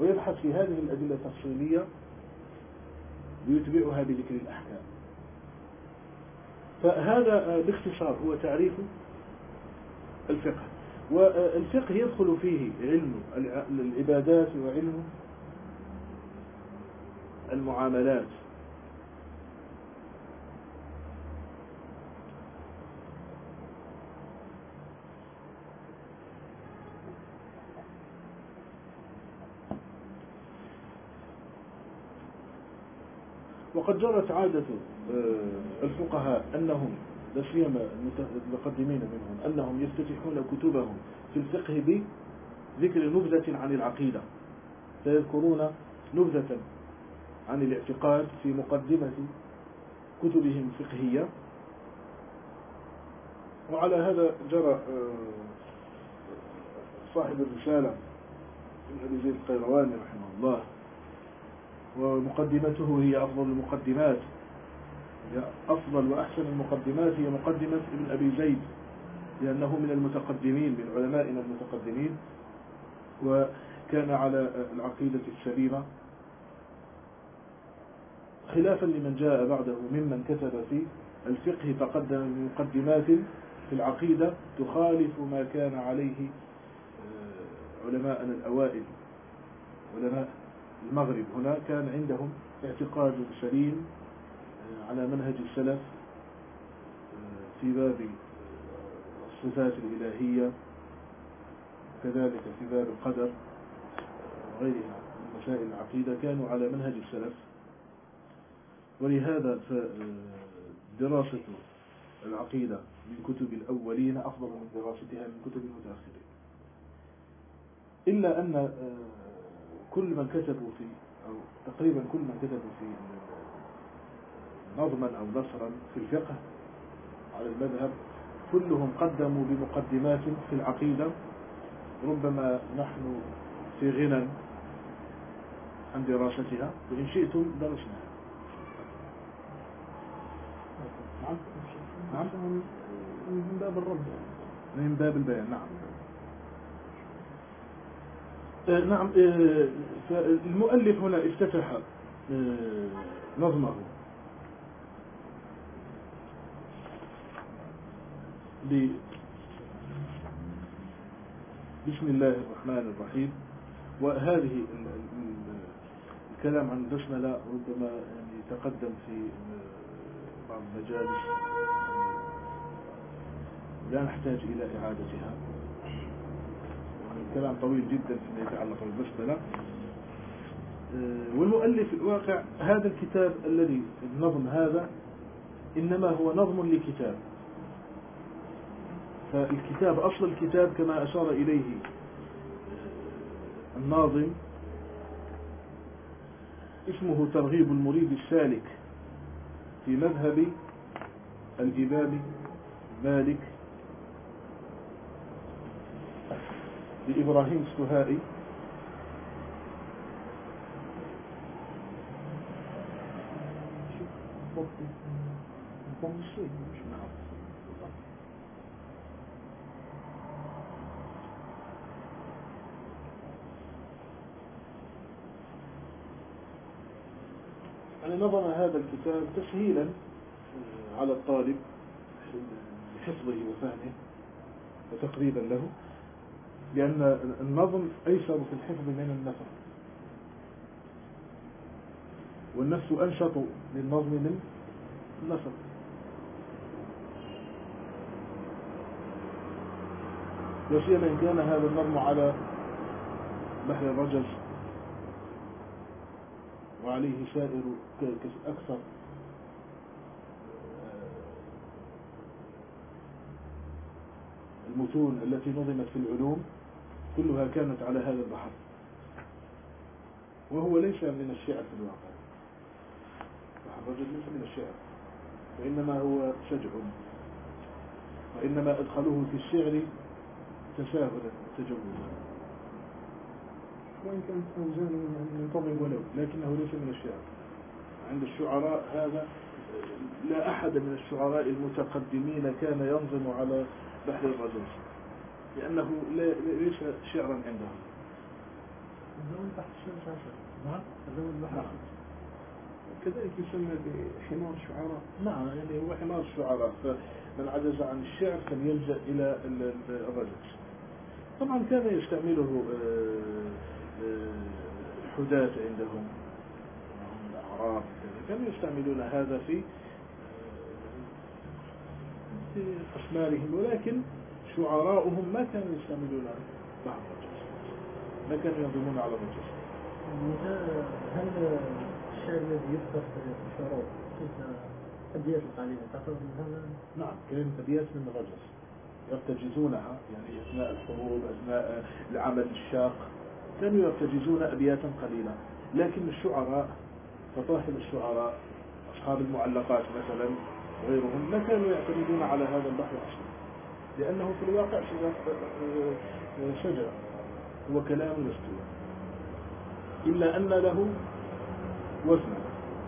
ويبحث في هذه الأدلة التفصيلية ويتبعها بذكر الأحكام. فهذا باختصار هو تعريف الفقه. والفقه يدخل فيه علم العبادات وعلم المعاملات. وقد جرت عادة آه، الفقهاء أنهم لا سيما المتقدمين منهم أنهم يفتتحون كتبهم في الفقه بذكر نبذة عن العقيدة فيذكرون نبذة عن الاعتقاد في مقدمة كتبهم الفقهية وعلى هذا جرى آه، صاحب الرسالة ابن أبي زيد القيرواني رحمه الله ومقدمته هي أفضل المقدمات. هي أفضل وأحسن المقدمات هي مقدمة ابن أبي زيد لأنه من المتقدمين من علمائنا المتقدمين وكان على العقيدة السليمة. خلافا لمن جاء بعده ممن كتب في الفقه تقدم بمقدمات في العقيدة تخالف ما كان عليه آه، علماءنا الأوائل علماء المغرب هنا كان عندهم اعتقاد سليم آه، على منهج السلف آه، في باب الصفات الإلهية كذلك في باب القدر وغيرها من مسائل العقيدة كانوا على منهج السلف. ولهذا دراسة العقيدة من كتب الأولين أفضل من دراستها من كتب المتأخرين. إلا أن آه، كل من كتبوا في أو تقريبا كل من كتبوا في نظما أو نصرا في الفقه على المذهب كلهم قدموا بمقدمات في العقيدة. ربما نحن في غنى عن دراستها وإن شئتم درسنا. نعم. نعم. من باب الرد. من باب البيان نعم. نعم آه، فالمؤلف هنا افتتح آه، نظمه بسم الله الرحمن الرحيم. وهذه الكلام عن البسملة ربما يعني تقدم في بعض المجالس لا نحتاج إلى إعادتها. كلام طويل جدا فيما يتعلق بالبسملة آه، والمؤلف الواقع هذا الكتاب الذي النظم هذا إنما هو نظم لكتاب. فالكتاب أصل الكتاب كما أشار إليه آه، الناظم. اسمه ترغيب المريد السالك في مذهب الإمام مالك. لإبراهيم السهائي. يعني نظم هذا الكتاب تسهيلا آه، على الطالب لحفظه وفهمه وتقريبا له. لأن النظم أيسر في الحفظ من النثر والنفس أنشط للنظم من النثر وسيما إن كان هذا النظم على بحر الرجز وعليه سائر أكثر المتون التي نظمت في العلوم. كلها كانت على هذا البحر. وهو ليس من الشعر في الواقع. الرجل ليس من الشعر. وإنما هو شجع. وإنما أدخلوه في الشعر تساهلا وتجوزا. وإن كانت أوزانه يعني طبعا ولو لكنه ليس من الشعر. عند الشعراء هذا لا أحد من الشعراء المتقدمين كان ينظم على بحر الرجل. لأنه ليس شعرا عندهم. الزمن تحت الشمس عشر. نعم؟ الزمن البحر نعم. كذلك يسمى بحمار شعراء. نعم يعني هو حمار الشعراء فمن عجز عن الشعر فليلجأ إلى ال- ال- الرجل. طبعا كان يستعمله آه، آه، الحداة عندهم. الأعراب كانوا يستعملون هذا في في أسمارهم. ولكن شعراؤهم ما كانوا يستعملون بعض الرجل ما كانوا ينظمون على الرجل هل الشعر الذي يذكر في الشعراء أبيات القليلة تعتبر من هذا نعم كان أبيات من الرجل يرتجزونها يعني أثناء الحروب أثناء العمل الشاق. كانوا يرتجزون أبياتا قليلة. لكن الشعراء فطاحل الشعراء أصحاب المعلقات مثلا غيرهم ما كانوا يعتمدون على هذا البحر أصلا. لأنه في الواقع شجر- شجر هو كلام يستوى. إلا أن له وزنا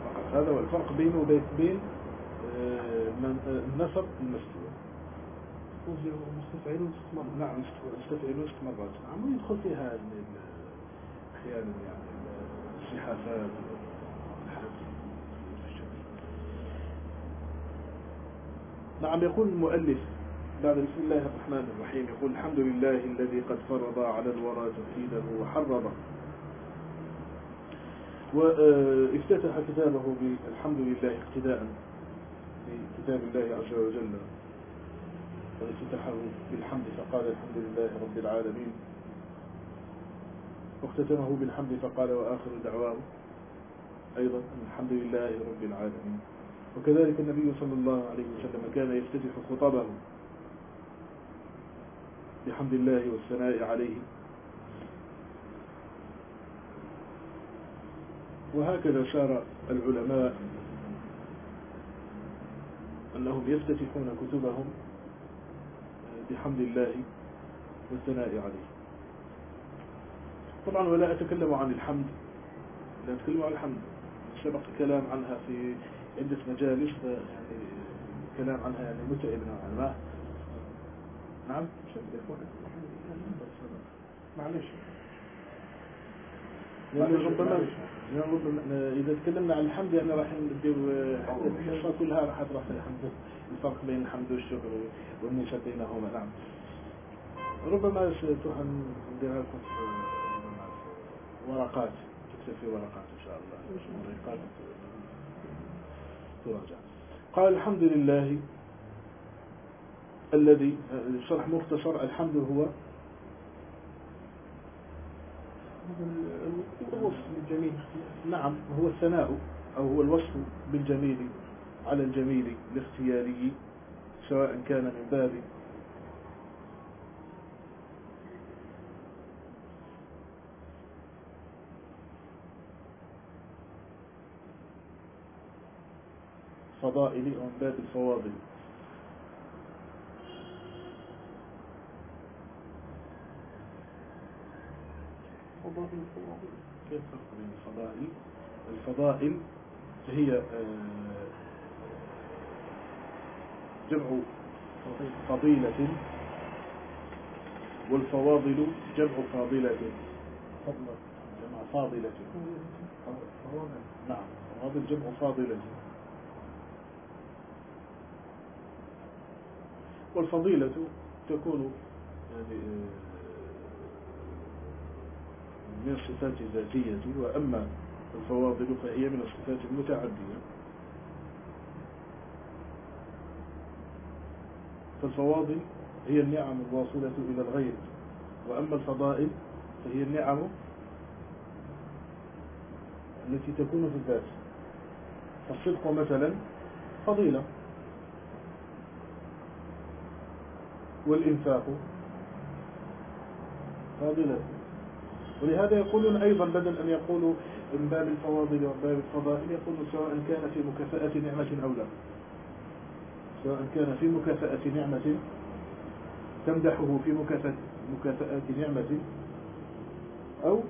فقط هذا هو الفرق بينه وبين بين آه، آه، النثر المستوى. وزي مستفعلون استثمار نعم استفعل وسط مرات نعم ويدخل فيها أحيانا يعني ال- الزحافات والحاجات نعم يقول المؤلف بعد بسم الله الرحمن الرحيم. يقول الحمد لله الذي قد فرض على الورى توحيده وحرضه وافتتح كتابه بالحمد لله اقتداء بكتاب الله عز وجل. وافتتحه بالحمد فقال الحمد لله رب العالمين. واختتمه بالحمد فقال وآخر دعواه أيضا الحمد لله رب العالمين. وكذلك النبي صلى الله عليه وسلم كان يفتتح خطبه. بحمد الله والثناء عليه. وهكذا سار العلماء أنهم يفتتحون كتبهم بحمد الله والثناء عليه. طبعا ولا أتكلم عن الحمد لا أتكلم عن الحمد. سبق الكلام عنها في عدة مجالس يعني الكلام عنها يعني متعب نوعا ما. نعم. معلش. يعني ربما ربما إذا تكلمنا عن الحمد يعني راح ندير الحصة كلها راح تروح الحمد الفرق بين الحمد والشكر والنسب بينهما نعم. ربما ستروح نديرها لكم في ورقات تكتب في ورقات إن شاء الله. ورقات تراجع. قال الحمد لله الذي شرح مختصر الحمد هو. الوصف الجميل نعم هو الثناء أو هو الوصف بالجميل على الجميل الاختياري سواء كان من باب. فضائل أو من باب الفواضل. فضائل فضائل كيف الفرق بين الفضائل؟ الفضائل هي آه، جمع فضيلة والفواضل جمع فاضلة. جمع فاضلة. نعم فواضل جمع فاضلة. والفضيلة تكون يعني آه، من الصفات الذاتية وأما الفواضل فهي من الصفات المتعدية. فالفواضل هي النعم الواصلة إلى الغير وأما الفضائل فهي النعم التي تكون في الذات. فالصدق مثلا فضيلة. والإنفاق فاضلة. ولهذا يقولون أيضا بدل أن يقولوا من باب الفواضل وباب الفضائل يقولون سواء كان في مكافأة نعمة أو لا. سواء كان في مكافأة نعمة تمدحه في مكافأة, مكافأة نعمة أو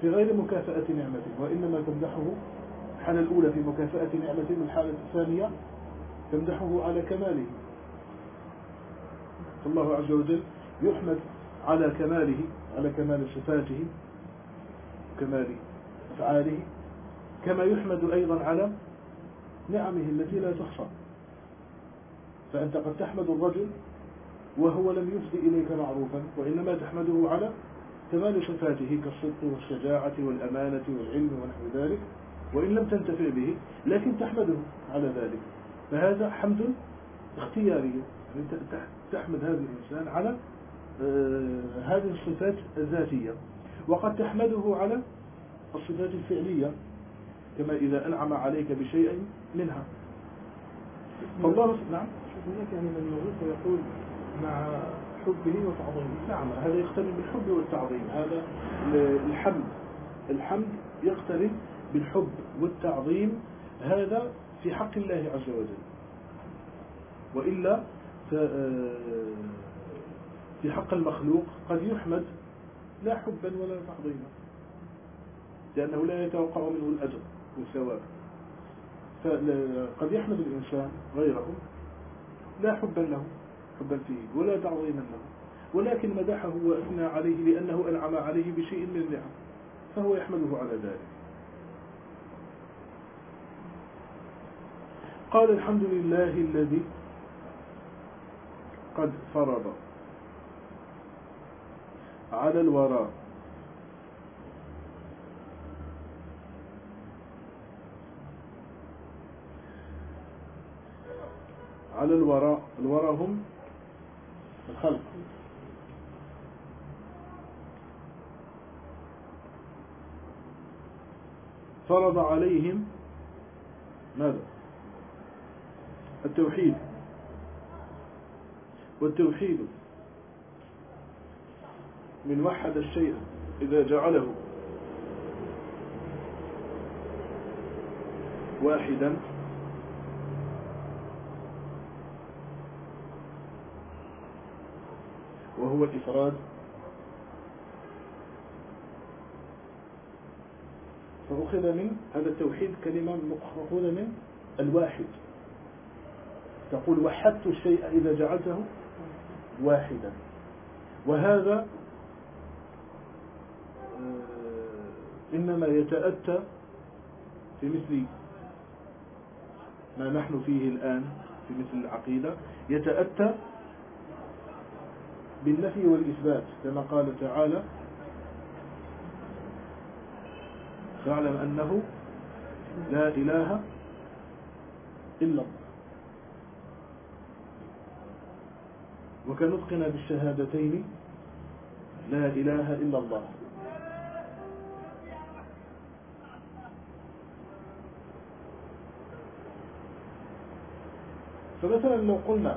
في غير مكافأة نعمة وإنما تمدحه الحالة الأولى في مكافأة نعمة والحالة الثانية تمدحه على كماله. فالله عز وجل يحمد على كماله على كمال صفاته كمال أفعاله كما يحمد أيضا على نعمه التي لا تحصى فأنت قد تحمد الرجل وهو لم يفضي إليك معروفا وإنما تحمده على كمال صفاته كالصدق والشجاعة والأمانة والعلم ونحو ذلك وإن لم تنتفع به لكن تحمده على ذلك. فهذا حمد اختياري. يعني تحمد هذا الإنسان على هذه الصفات الذاتية. وقد تحمده على الصفات الفعلية كما إذا أنعم عليك بشيء منها. فالله نعم. هناك يعني من يغيث ويقول مع حبه وتعظيمه. نعم هذا يقترن بالحب والتعظيم. هذا الحمد. الحمد يقترن بالحب والتعظيم. هذا في حق الله عز وجل. وإلا في حق المخلوق قد يحمد لا حبا ولا تعظيما لأنه لا يتوقع منه الأجر والثواب. فقد يحمد الإنسان غيره لا حبا له حبا فيه ولا تعظيما له ولكن مدحه وأثنى عليه لأنه أنعم عليه بشيء من النعم فهو يحمده على ذلك. قال الحمد لله الذي قد فرض. على الوراء على الوراء الوراء هم الخلق. فرض عليهم ماذا؟ التوحيد. والتوحيد. من وحد الشيء إذا جعله واحدا. وهو الإفراد فأخذ من هذا التوحيد كلمة مأخوذة من الواحد. تقول وحدت الشيء إذا جعلته واحدا. وهذا إنما يتأتى في مثل ما نحن فيه الآن في مثل العقيدة يتأتى بالنفي والإثبات كما قال تعالى فاعلم أنه لا إله إلا الله. وكنطقنا بالشهادتين لا إله إلا الله. فمثلا لو قلنا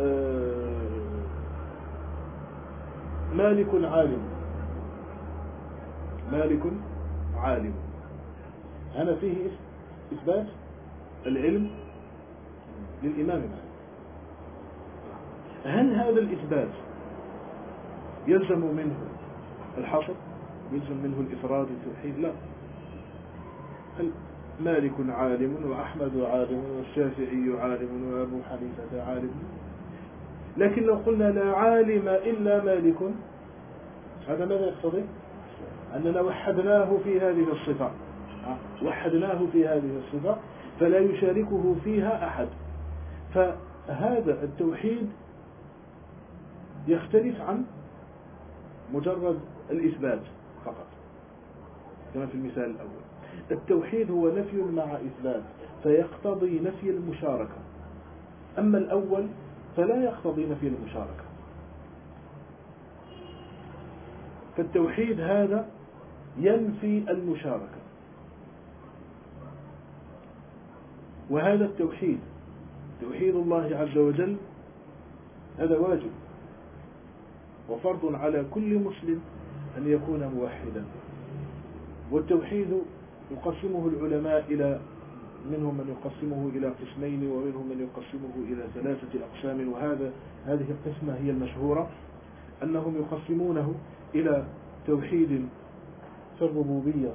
آه، مالك عالم. مالك عالم. هنا فيه إثبات العلم للإمام مالك هل هذا الإثبات يلزم منه الحصر؟ يلزم منه الإفراد والتوحيد؟ لا. مالك عالم وأحمد عالم والشافعي عالم وأبو حنيفة عالم. لكن لو قلنا لا عالم إلا مالك هذا ماذا يقتضي؟ أننا وحدناه في هذه الصفة. وحدناه في هذه الصفة فلا يشاركه فيها أحد. فهذا التوحيد يختلف عن مجرد الإثبات فقط. كما في المثال الأول. التوحيد هو نفي مع إثبات فيقتضي نفي المشاركة. أما الأول فلا يقتضي نفي المشاركة. فالتوحيد هذا ينفي المشاركة. وهذا التوحيد توحيد الله عز وجل هذا واجب. وفرض على كل مسلم أن يكون موحدا. والتوحيد يقسمه العلماء إلى منهم من يقسمه إلى قسمين ومنهم من يقسمه إلى ثلاثة أقسام. وهذا هذه القسمة هي المشهورة أنهم يقسمونه إلى توحيد في الربوبية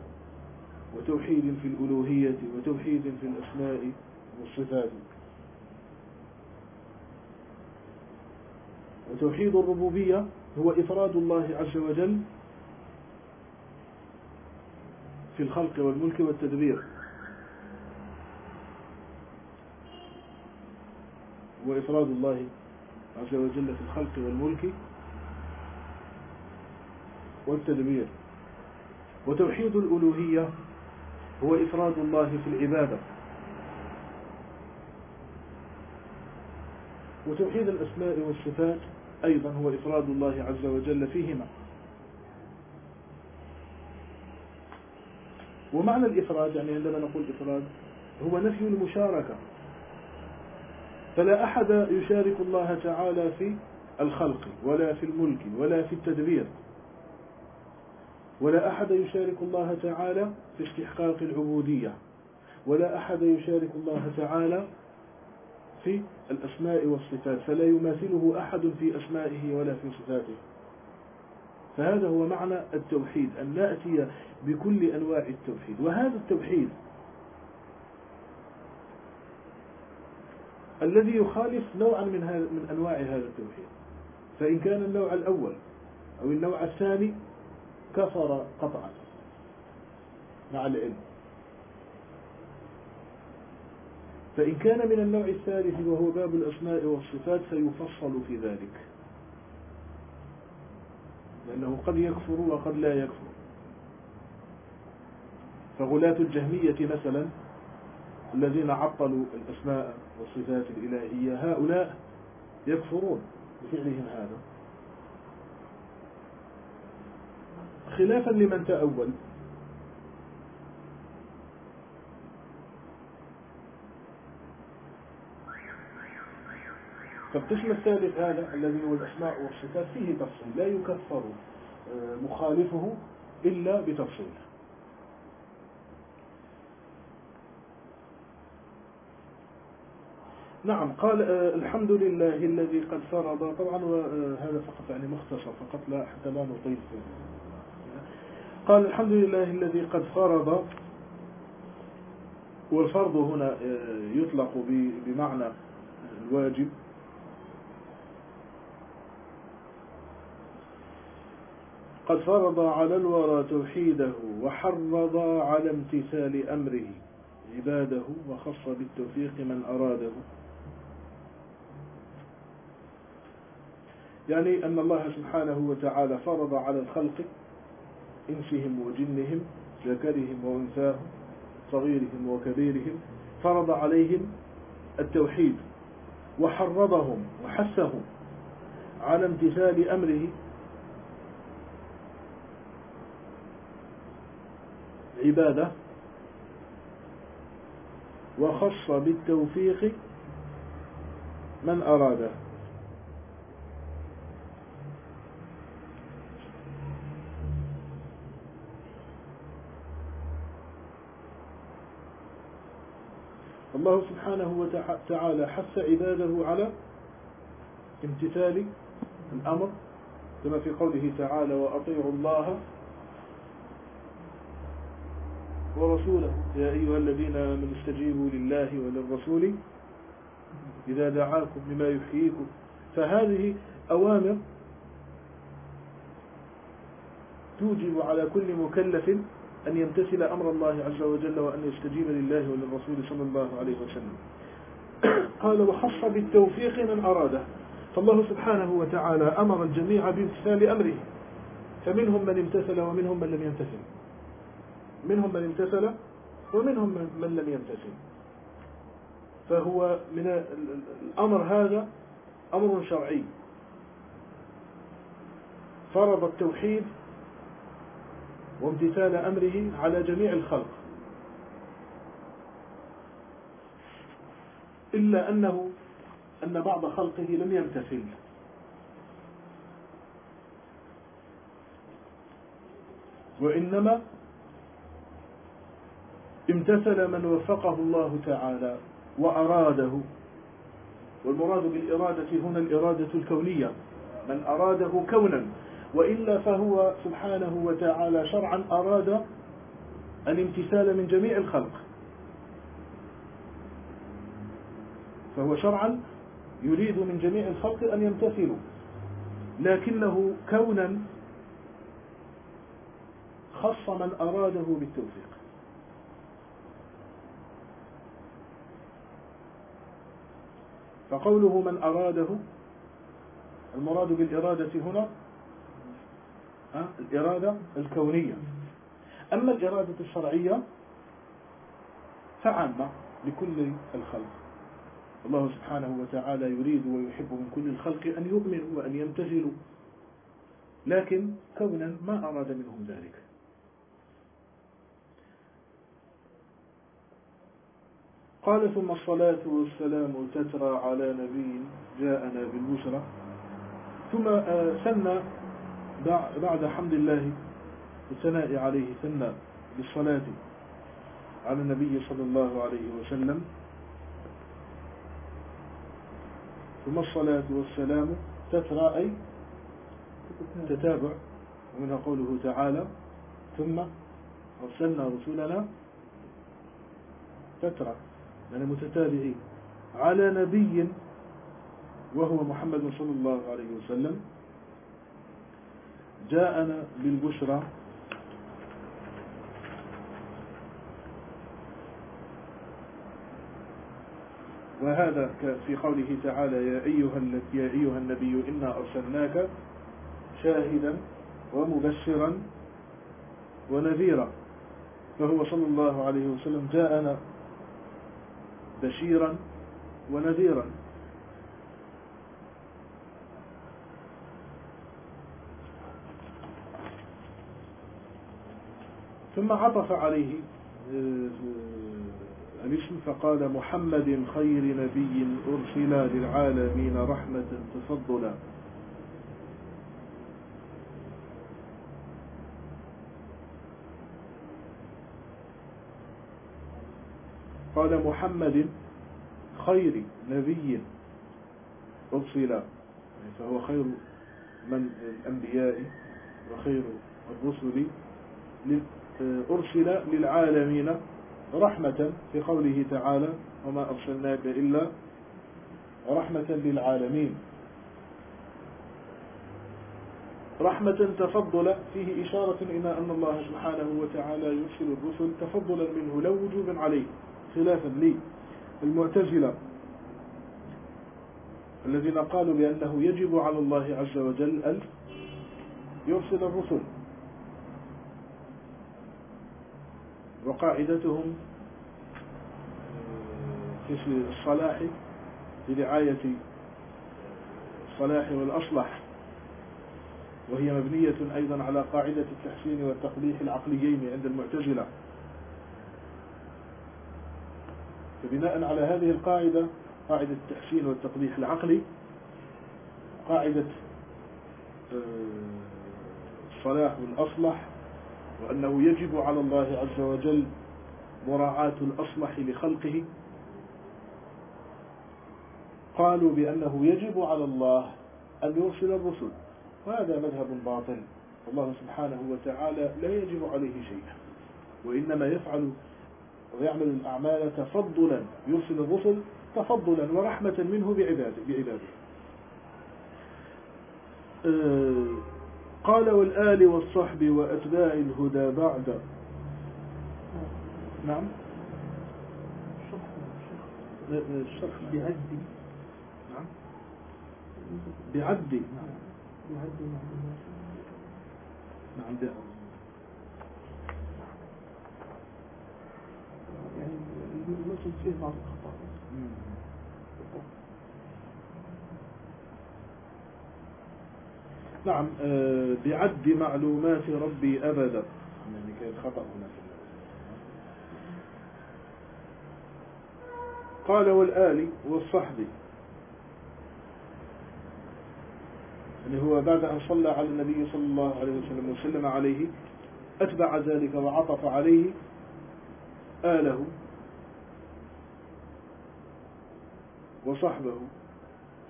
وتوحيد في الألوهية وتوحيد في الأسماء والصفات. وتوحيد الربوبية هو إفراد الله عز وجل في الخلق والملك والتدبير. وإفراد الله عز وجل في الخلق والملك والتدبير. وتوحيد الألوهية هو إفراد الله في العبادة. وتوحيد الأسماء والصفات أيضا هو إفراد الله عز وجل فيهما. ومعنى الإفراد يعني عندما نقول إفراد هو نفي المشاركة. فلا أحد يشارك الله تعالى في الخلق ولا في الملك ولا في التدبير. ولا أحد يشارك الله تعالى في استحقاق العبودية. ولا أحد يشارك الله تعالى في الأسماء والصفات. فلا يماثله أحد في أسمائه ولا في صفاته. فهذا هو معنى التوحيد أن نأتي بكل أنواع التوحيد. وهذا التوحيد الذي يخالف نوعا من من أنواع هذا التوحيد. فإن كان النوع الأول أو النوع الثاني كفر قطعا مع العلم. فإن كان من النوع الثالث وهو باب الأسماء والصفات سيفصل في ذلك. لأنه قد يكفر وقد لا يكفر. فغلاة الجهمية مثلا الذين عطلوا الأسماء والصفات الإلهية هؤلاء يكفرون بفعلهم هذا. خلافا لمن تأول. فالقسم الثالث هذا الذي هو الأسماء والصفات فيه تفصيل لا يكفر آه، مخالفه إلا بتفصيل نعم قال آه، الحمد لله الذي قد فرض. طبعا وهذا آه، فقط يعني مختصر فقط لا حتى لا نطيل قال الحمد لله الذي قد فرض. والفرض هنا يطلق بمعنى الواجب. قد فرض على الورى توحيده وحرض على امتثال أمره عباده وخص بالتوفيق من أراده. يعني أن الله سبحانه وتعالى فرض على الخلق إنسهم وجنهم ذكرهم وأنثاهم صغيرهم وكبيرهم فرض عليهم التوحيد وحرضهم وحثهم على امتثال أمره. عبادة وخص بالتوفيق من أراده الله سبحانه وتعالى حث عباده على امتثال الأمر كما في قوله تعالى وأطيعوا الله ورسوله. يا أيها الذين آمنوا استجيبوا لله وللرسول إذا دعاكم لما يحييكم. فهذه أوامر توجب على كل مكلف أن يمتثل أمر الله عز وجل وأن يستجيب لله وللرسول صلى الله عليه وسلم. قال وخص بالتوفيق من أراده. فالله سبحانه وتعالى أمر الجميع بامتثال أمره. فمنهم من امتثل ومنهم من لم يمتثل. منهم من امتثل ومنهم من لم يمتثل. فهو من الأمر هذا أمر شرعي. فرض التوحيد وامتثال أمره على جميع الخلق. إلا أنه أن بعض خلقه لم يمتثل. وإنما امتثل من وفقه الله تعالى وأراده. والمراد بالإرادة هنا الإرادة الكونية. من أراده كونا. وإلا فهو سبحانه وتعالى شرعا أراد الامتثال من جميع الخلق. فهو شرعا يريد من جميع الخلق أن يمتثلوا. لكنه كونا خص من أراده بالتوفيق. فقوله من أراده المراد بالإرادة هنا الإرادة الكونية. أما الإرادة الشرعية فعامة لكل الخلق. الله سبحانه وتعالى يريد ويحب من كل الخلق أن يؤمنوا وأن يمتثلوا. لكن كونا ما أراد منهم ذلك. قال ثم الصلاة والسلام تترى على نبي جاءنا بالبشرى. ثم آه، سنى بعد حمد الله والثناء عليه ثنى بالصلاة على النبي صلى الله عليه وسلم. ثم الصلاة والسلام تترى أي تتابع ومنها قوله تعالى ثم أرسلنا رسولنا تترى يعني متتابعين على نبي وهو محمد صلى الله عليه وسلم. جاءنا بالبشرى وهذا في قوله تعالى يا أيها, يا أيها النبي إنا أرسلناك شاهدا ومبشرا ونذيرا. فهو صلى الله عليه وسلم جاءنا بشيرا ونذيرا. ثم عطف عليه آه، الاسم فقال محمد خير نبي أرسل للعالمين رحمة تفضلا. قال محمد خير نبي أرسل فهو خير من الأنبياء وخير الرسل أرسل للعالمين رحمة في قوله تعالى وما أرسلناك إلا رحمة للعالمين. رحمة تفضل فيه إشارة إلى أن الله سبحانه وتعالى يرسل الرسل تفضلا منه لا وجوبا عليه خلافا لي. المعتزلة الذين قالوا بأنه يجب على الله عز وجل أن يرسل الرسل وقاعدتهم في الصلاح لرعاية الصلاح والأصلح. وهي مبنية أيضا على قاعدة التحسين والتقبيح العقليين عند المعتزلة. فبناء على هذه القاعدة قاعدة التحسين والتقبيح العقلي قاعدة آه، الصلاح والأصلح وأنه يجب على الله عز وجل مراعاة الأصلح لخلقه. قالوا بأنه يجب على الله أن يرسل الرسل. وهذا مذهب باطل. الله سبحانه وتعالى لا يجب عليه شيء وإنما يفعل ويعمل الأعمال تفضلا. يرسل الرسل تفضلا ورحمة منه بعباده, بعباده. آه، قال والآل والصحب وأتباع الهدى بعد. نعم. الشرح الشرح بعد. نعم. بعد. بعد. معلومات نعم. بعد يعني المثل فيه بعض الخطأ. نعم آه، بعد معلومات ربي أبدا. يعني كان خطأ هنا. قال والآل والصحب. يعني هو بعد أن صلى على النبي صلى الله عليه وسلم وسلم عليه أتبع ذلك وعطف عليه آله وصحبه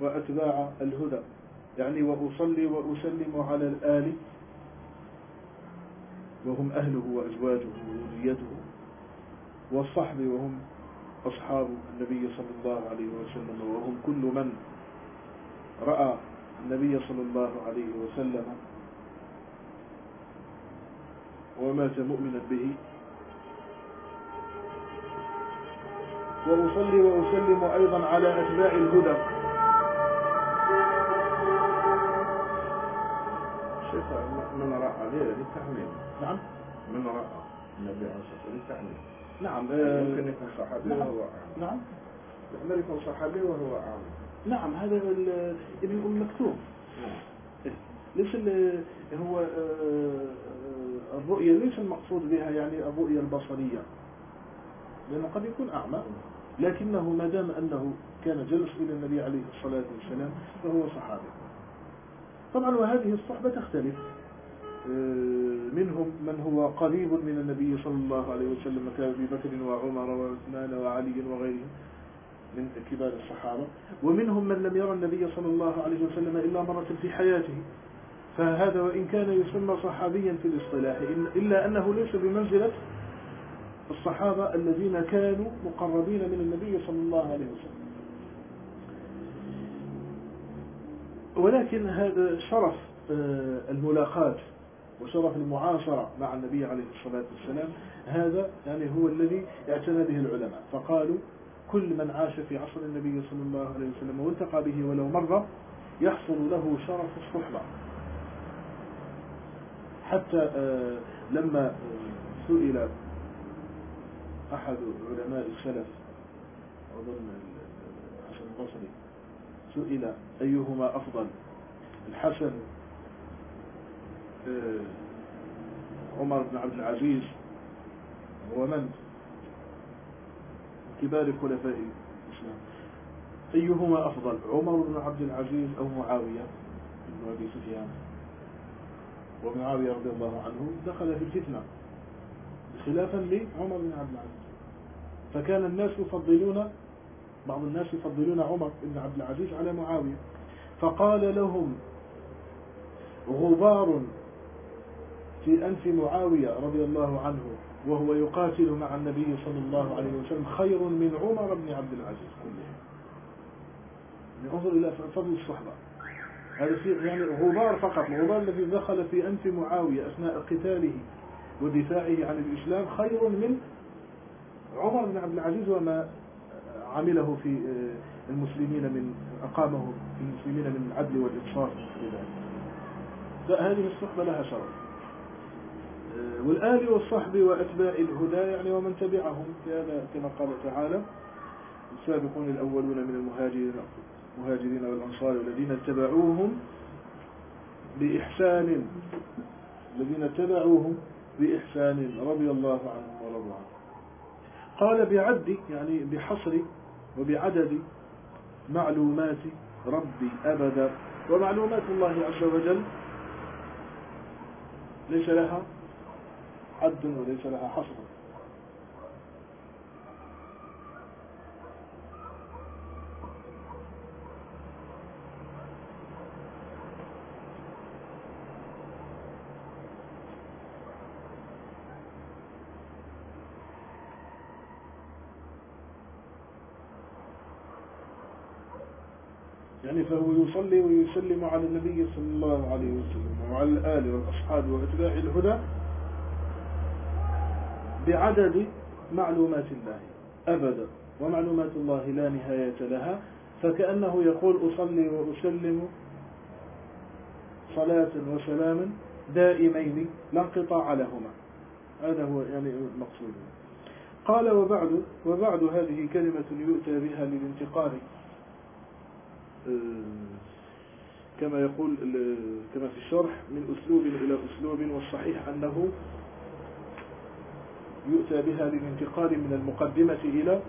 وأتباع الهدى. يعني وأصلي وأسلم على الآل وهم أهله وأزواجه وذريته والصحب وهم أصحاب النبي صلى الله عليه وسلم وهم كل من رأى النبي صلى الله عليه وسلم ومات مؤمنا به. وأصلي وأسلم أيضا على أتباع الهدى. شيخ من رأى للتحميل نعم. من رأى النبي عليه الصلاة والسلام للتحميل نعم آه، يمكن يكون صحابي نعم. وهو أعمى نعم. يحتمل يكون صحابي وهو أعمى نعم هذا ابن أم مكتوم. ليس ال- هو آه، آه، الرؤية ليس المقصود بها يعني الرؤية البصرية. لأنه قد يكون أعمى. لكنه ما دام أنه كان جلس إلى النبي عليه الصلاة والسلام فهو صحابي. طبعا وهذه الصحبة تختلف. آه، منهم من هو قريب من النبي صلى الله عليه وسلم كأبي بكر وعمر وعثمان وعلي وغيرهم من كبار الصحابة. ومنهم من لم يرى النبي صلى الله عليه وسلم إلا مرة في حياته. فهذا وإن كان يسمى صحابيا في الاصطلاح إلا أنه ليس بمنزلة الصحابة الذين كانوا مقربين من النبي صلى الله عليه وسلم. ولكن هذا شرف آه، الملاقات وشرف المعاصرة مع النبي عليه الصلاة والسلام هذا يعني هو الذي اعتنى به العلماء. فقالوا كل من عاش في عصر النبي صلى الله عليه وسلم والتقى به ولو مرة يحصل له شرف الصحبة حتى آه، لما آه، سئل أحد علماء السلف أظن الحسن البصري سئل أيهما أفضل؟ الحسن آه، عمر بن عبد العزيز ومن؟ كبار خلفاء الإسلام. أيهما أفضل عمر بن عبد العزيز أو معاوية بن أبي سفيان؟ ومعاوية رضي الله عنه دخل في الفتنة خلافا لعمر بن عبد العزيز. فكان الناس يفضلون بعض الناس يفضلون عمر بن عبد العزيز على معاوية. فقال لهم غبار في أنف معاوية رضي الله عنه وهو يقاتل مع النبي صلى الله عليه وسلم خير من عمر بن عبد العزيز كله. يعني انظر إلى فضل الصحبة هذا في يعني غبار فقط الغبار الذي دخل في أنف معاوية أثناء قتاله ودفاعه عن الإسلام خير من عمر بن عبد العزيز وما عمله في المسلمين من أقامه في المسلمين من العدل والإنصاف فهذه الصحبة لها شرف. والآل والصحب وأتباع الهدى يعني ومن تبعهم في هذا كما قال تعالى السابقون الأولون من المهاجرين المهاجرين والأنصار والذين اتبعوهم بإحسان الذين اتبعوهم بإحسان رضي الله عنهم ورضوا عنه. قال بعد يعني بحصر وبعدد معلومات ربي أبدا. ومعلومات الله عز وجل ليس لها عد وليس لها حصر يعني فهو يصلي ويسلم على النبي صلى الله عليه وسلم وعلى الآل والأصحاب وأتباع الهدى بعدد معلومات الله أبدا. ومعلومات الله لا نهاية لها. فكأنه يقول أصلي وأسلم صلاة وسلاما دائمين لا انقطاع لهما. هذا هو يعني المقصود. قال وبعد وبعد هذه كلمة يؤتى بها للانتقال كما يقول كما في الشرح من أسلوب إلى أسلوب والصحيح أنه يؤتى بها للانتقال من المقدمة إلى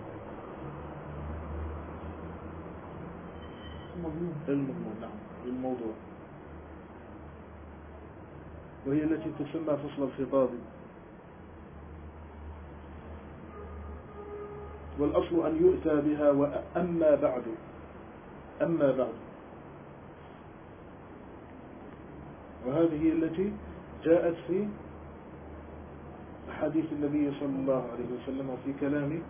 المضمون. نعم الموضوع وهي التي تسمى فصل الخطاب. والأصل أن يؤتى بها وأما بعد. أما بعد. وهذه التي جاءت في حديث النبي صلى الله عليه وسلم وفي كلام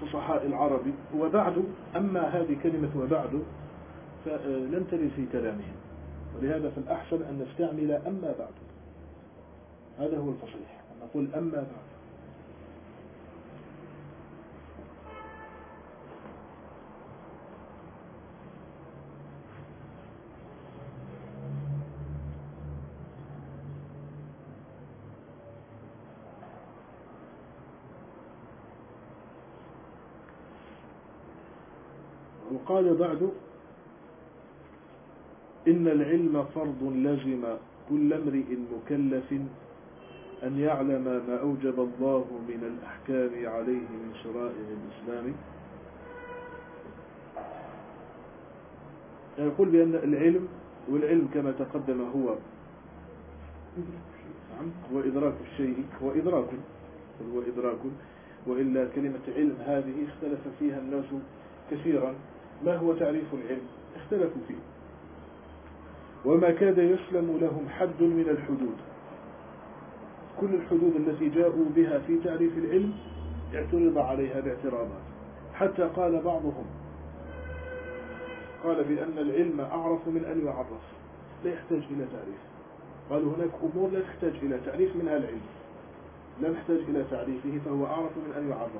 فصحاء العرب. وبعد أما هذه كلمة وبعد فلم ترد في كلامهم ولهذا فالأحسن أن نستعمل أما بعد. هذا هو الفصيح. أن نقول أما بعد. وقال بعد إن العلم فرض لزم كل امرئ مكلف أن يعلم ما أوجب الله من الأحكام عليه من شرائع الإسلام. يقول بأن العلم والعلم كما تقدم هو هو إدراك الشيء هو إدراك هو إدراك وإلا كلمة علم هذه اختلف فيها الناس كثيرا. ما هو تعريف العلم؟ اختلفوا فيه. وما كاد يسلم لهم حد من الحدود. كل الحدود التي جاءوا بها في تعريف العلم اعترض عليها باعتراضات. حتى قال بعضهم قال بأن العلم أعرف من أن يعرف. لا يحتاج إلى تعريف. قالوا هناك أمور لا تحتاج إلى تعريف منها العلم. لا نحتاج إلى تعريفه فهو أعرف من أن يعرف.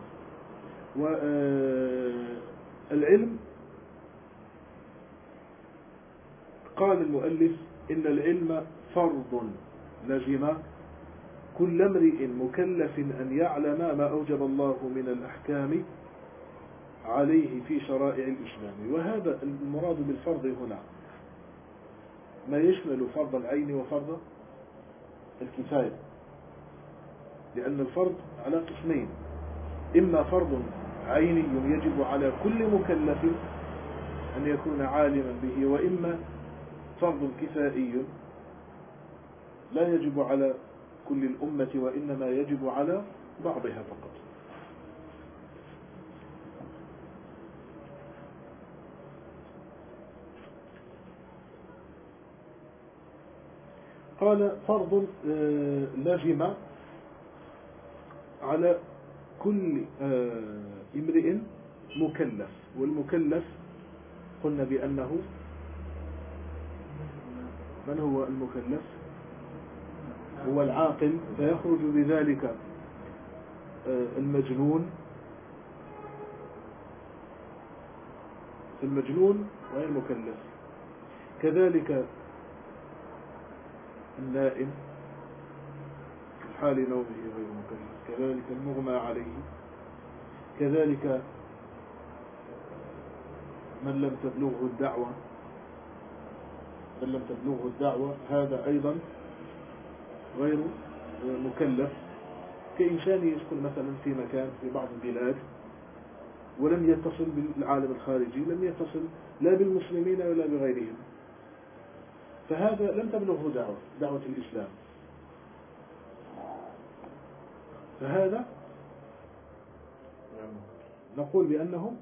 والعلم آه، قال المؤلف إن العلم فرض لزم كل امرئ مكلف أن يعلم ما أوجب الله من الأحكام عليه في شرائع الإسلام. وهذا المراد بالفرض هنا. ما يشمل فرض العين وفرض الكفاية. لأن الفرض على قسمين. إما فرض عيني يجب على كل مكلف أن يكون عالما به وإما فرض كفائي لا يجب على كل الأمة وإنما يجب على بعضها فقط. قال فرض آه، لازم على كل آه، امرئ مكلف والمكلف قلنا بأنه من هو المكلف؟ هو العاقل. فيخرج بذلك آه، المجنون. المجنون غير مكلف. كذلك النائم في حال نومه غير مكلف. كذلك المغمى عليه. كذلك من لم تبلغه الدعوة. من لم تبلغه الدعوة هذا أيضا غير مكلف. كإنسان يسكن مثلا في مكان في بعض البلاد ولم يتصل بالعالم الخارجي لم يتصل لا بالمسلمين ولا بغيرهم. فهذا لم تبلغه دعوة دعوة الإسلام. فهذا نقول بأنه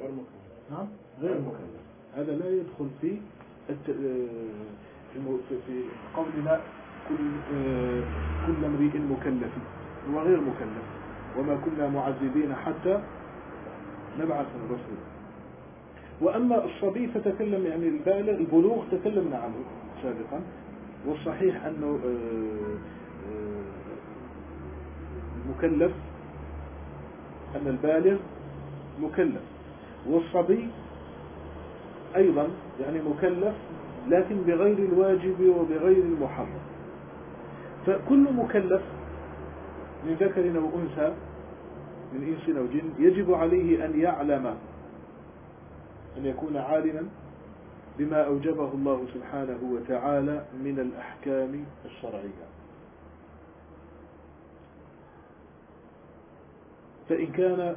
غير مكلف. نعم؟ غير مكلف. هذا لا يدخل في في قولنا كل كل امرئ مكلف هو غير مكلف. وما كنا معذبين حتى نبعث الرسل وأما الصبي فتكلم يعني البالغ البلوغ تكلمنا عنه سابقا. والصحيح أنه آه، آه، أن البالغ مكلف. والصبي أيضا يعني مكلف لكن بغير الواجب وبغير المحرم. فكل مكلف من ذكر أو أنثى من إنس أو جن يجب عليه أن يعلم أن يكون عالما بما أوجبه الله سبحانه وتعالى من الأحكام الشرعية. فإن كان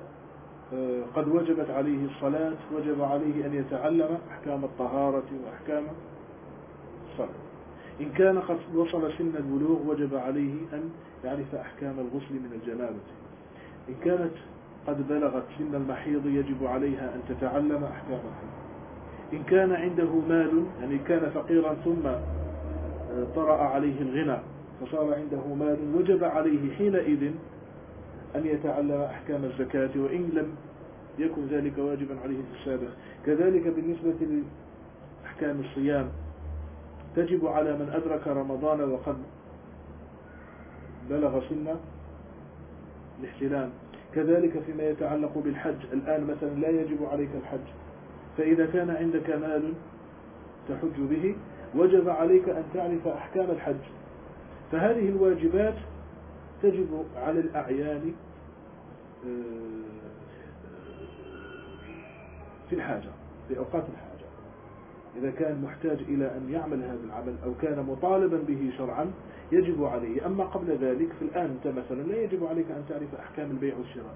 قد وجبت عليه الصلاة وجب عليه أن يتعلم أحكام الطهارة وأحكام الصلاة. إن كان قد وصل سن البلوغ وجب عليه أن يعرف أحكام الغسل من الجنابة. إن كانت قد بلغت سن المحيض يجب عليها أن تتعلم أحكام الحيض إن كان عنده مال يعني كان فقيرا ثم آه، طرأ عليه الغنى فصار عنده مال وجب عليه حينئذ أن يتعلم أحكام الزكاة وإن لم يكن ذلك واجبا عليه في السابق. كذلك بالنسبة لأحكام الصيام تجب على من أدرك رمضان وقد بلغ سن الاحتلام كذلك فيما يتعلق بالحج. الآن مثلا لا يجب عليك الحج. فإذا كان عندك مال تحج به وجب عليك أن تعرف أحكام الحج. فهذه الواجبات تجب على الأعيان آه، في الحاجة في أوقات الحاجة. إذا كان محتاج إلى أن يعمل هذا العمل أو كان مطالبا به شرعا يجب عليه. أما قبل ذلك في الآن أنت مثلا لا يجب عليك أن تعرف أحكام البيع والشراء.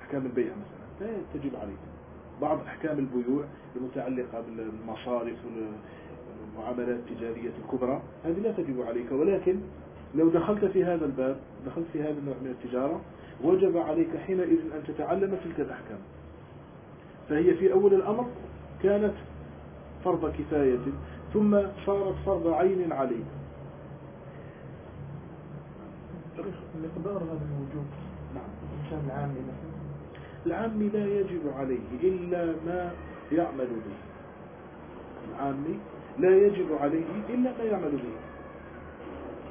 أحكام البيع مثلا لا تجب عليك. بعض أحكام البيوع المتعلقة بالمصارف والمعاملات التجارية الكبرى هذه لا تجب عليك. ولكن لو دخلت في هذا الباب دخلت في هذا النوع من التجارة وجب عليك حينئذ أن تتعلم تلك الأحكام. فهي في أول الأمر كانت فرض كفاية ثم صارت فرض عين عليك. مقدار هذا الموجود. نعم. الإنسان العامي مثلا العامي لا يجب عليه إلا ما يعمل به. العامي لا يجب عليه إلا ما يعمل به.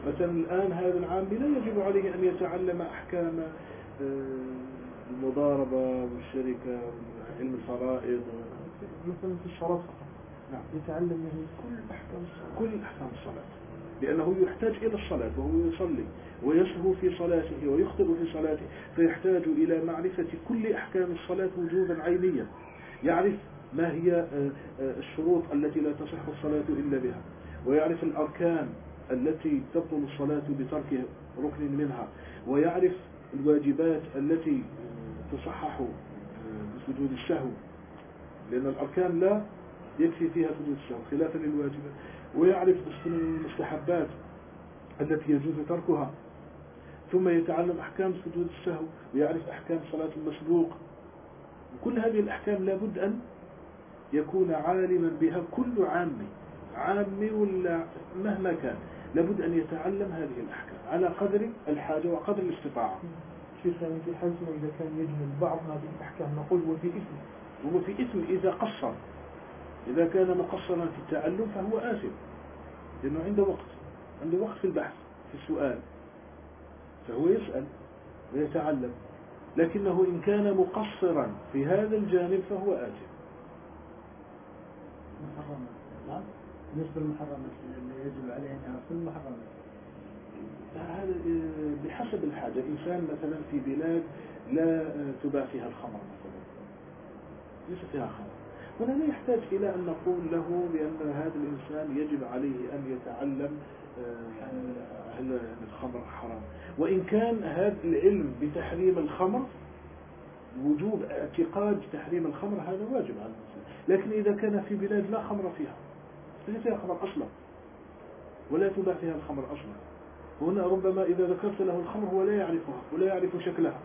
مثلا الآن هذا العامي لا يجب عليه أن يتعلم أحكام آه، المضاربة والشركة وعلم الفرائض. مثلا في فقط. نعم. يتعلم يعني كل أحكام الصلاة. كل أحكام الصلاة. لأنه يحتاج إلى الصلاة وهو يصلي ويسهو في صلاته ويخطئ في صلاته فيحتاج إلى معرفة كل أحكام الصلاة وجوبا عينيا. يعرف ما هي آه، آه، الشروط التي لا تصح الصلاة إلا بها. ويعرف الأركان التي تبطل الصلاة بترك ركن منها ويعرف الواجبات التي تصحح بسجود السهو لأن الأركان لا يكفي فيها سجود السهو خلافا للواجبات. ويعرف المستحبات التي يجوز تركها ثم يتعلم أحكام سجود السهو ويعرف أحكام صلاة المسبوق. وكل هذه الأحكام لابد أن يكون عالما بها كل عامي عامي ولا مهما كان. لابد أن يتعلم هذه الأحكام على قدر الحاجة وقدر الاستطاعة. شيخ يعني في حال إذا كان يجمل بعض هذه الأحكام نقول وفي إثم. وهو في إثم إذا قصر. إذا كان مقصرا في التعلم فهو آثم. لأنه عنده وقت. عنده وقت في البحث في السؤال. فهو يسأل ويتعلم. لكنه إن كان مقصرا في هذا الجانب فهو آثم. نعم. بالنسبة للمحرمات اللي يجب عليه أن يعرف كل المحرمات هذا بحسب الحاجة. إنسان مثلا في بلاد لا تباع فيها الخمر مثلا. ليس فيها خمر. هنا لا يحتاج إلى أن نقول له بأن هذا الإنسان يجب عليه أن يتعلم آه، هل الخمر حرام. وإن كان هذا العلم بتحريم الخمر وجوب اعتقاد تحريم الخمر هذا واجب على المسلم. لكن إذا كان في بلاد لا خمر فيها ليس فيها خمر أصلا. ولا تباع فيها الخمر أصلا. هنا ربما إذا ذكرت له الخمر هو لا يعرفها ولا يعرف شكلها.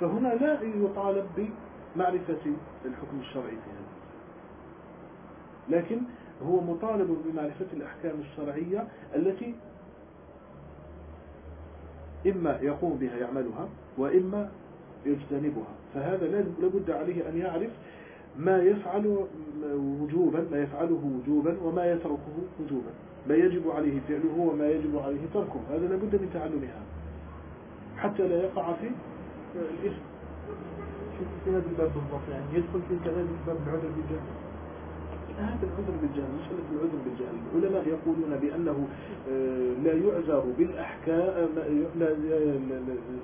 فهنا لا يطالب بمعرفة الحكم الشرعي في هذا. لكن هو مطالب بمعرفة الأحكام الشرعية التي إما يقوم بها يعملها وإما يجتنبها. فهذا لابد عليه أن يعرف ما يفعل وجوبا ما يفعله وجوبا وما يتركه وجوبا. ما يجب عليه فعله وما يجب عليه تركه. هذا لابد من تعلمها حتى لا يقع في الإثم. في هذا الباب بالضبط يعني يدخل في كذلك باب العذر بالجهل. هذا العذر بالجهل مسألة العذر بالجهل. العلماء يقولون بأنه آه، لا يعذر بالأحكام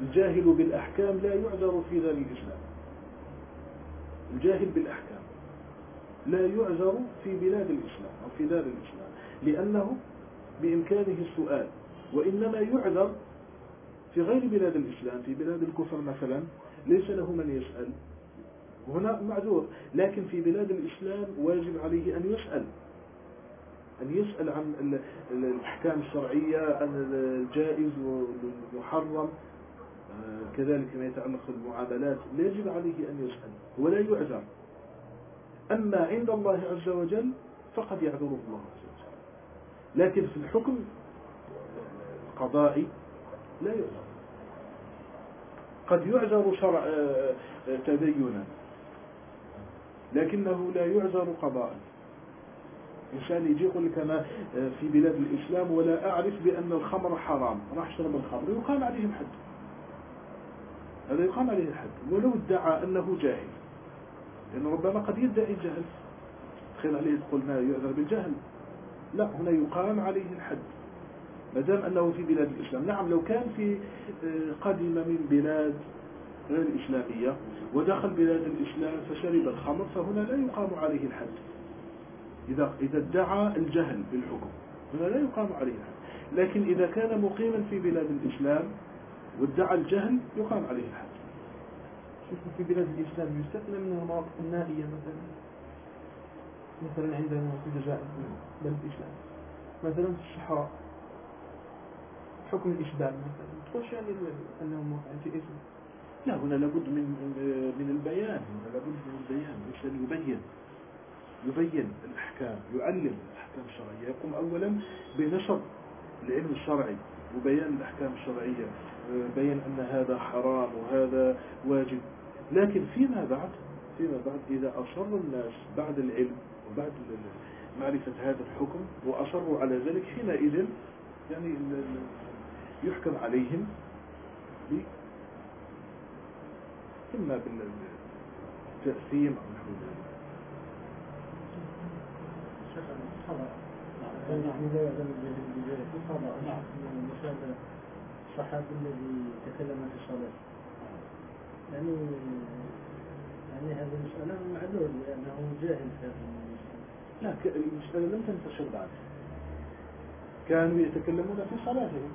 الجاهل بالأحكام لا يعذر في ذلك الإسلام. الجاهل بالأحكام. لا يعذر في بلاد الإسلام أو في دار الإسلام لأنه بإمكانه السؤال وإنما يعذر في غير بلاد الإسلام في بلاد الكفر مثلا ليس له من يسأل. هنا معذور لكن في بلاد الإسلام واجب عليه أن يسأل. أن يسأل عن الأحكام الشرعية عن الجائز والمحرم. كذلك ما يتعلق بالمعاملات يجب عليه أن يسأل ولا يعذر. أما عند الله عز وجل فقد يعذره الله عز وجل. لكن في الحكم القضائي لا يعذر. قد يعذر شرع آه، آه، تدينا لكنه لا يعذر قضاء. إنسان يجي يقول لك أنا آه، في بلاد الإسلام ولا أعرف بأن الخمر حرام راح شرب الخمر يقام عليه الحد هذا يقام عليه الحد. ولو ادعى أنه جاهل. لأنه ربما قد يدعي الجهل. تخيل عليه تقول ما يعذر بالجهل. لا هنا يقام عليه الحد. ما دام أنه في بلاد الإسلام. نعم لو كان في آه، قدم من بلاد غير إسلامية ودخل بلاد الإسلام فشرب الخمر فهنا لا يقام عليه الحد. إذا إذا ادعى الجهل بالحكم هنا لا يقام عليه الحد. لكن إذا كان مقيما في بلاد الإسلام وادعى الجهل يقام عليه الحد. شوف في بلاد الإسلام يستثنى من المناطق النائية مثلا. مثلا عندنا في الجزائر بلد الإسلام. مثلا في الصحراء حكم الإشبال مثلا. تقولش يعني أنه موقع في اسم لا هنا لابد من من البيان. هنا لابد من البيان. الإنسان يبين. يبين الأحكام. يعلم الأحكام الشرعية. يقوم أولا بنشر العلم الشرعي وبيان الأحكام الشرعية. بين أن هذا حرام وهذا واجب. لكن فيما بعد فيما بعد إذا أصر الناس بعد العلم وبعد معرفة هذا الحكم وأصروا على ذلك حينئذ يعني يحكم عليهم إما بالتأثيم أو نحو ذلك. نعم. الصحابي الذي تكلم في الصلاة. يعني يعني هذه المسألة معذور لأنه جاهل في هذا لا المسألة لم تنتشر بعد. كانوا يتكلمون في صلاتهم.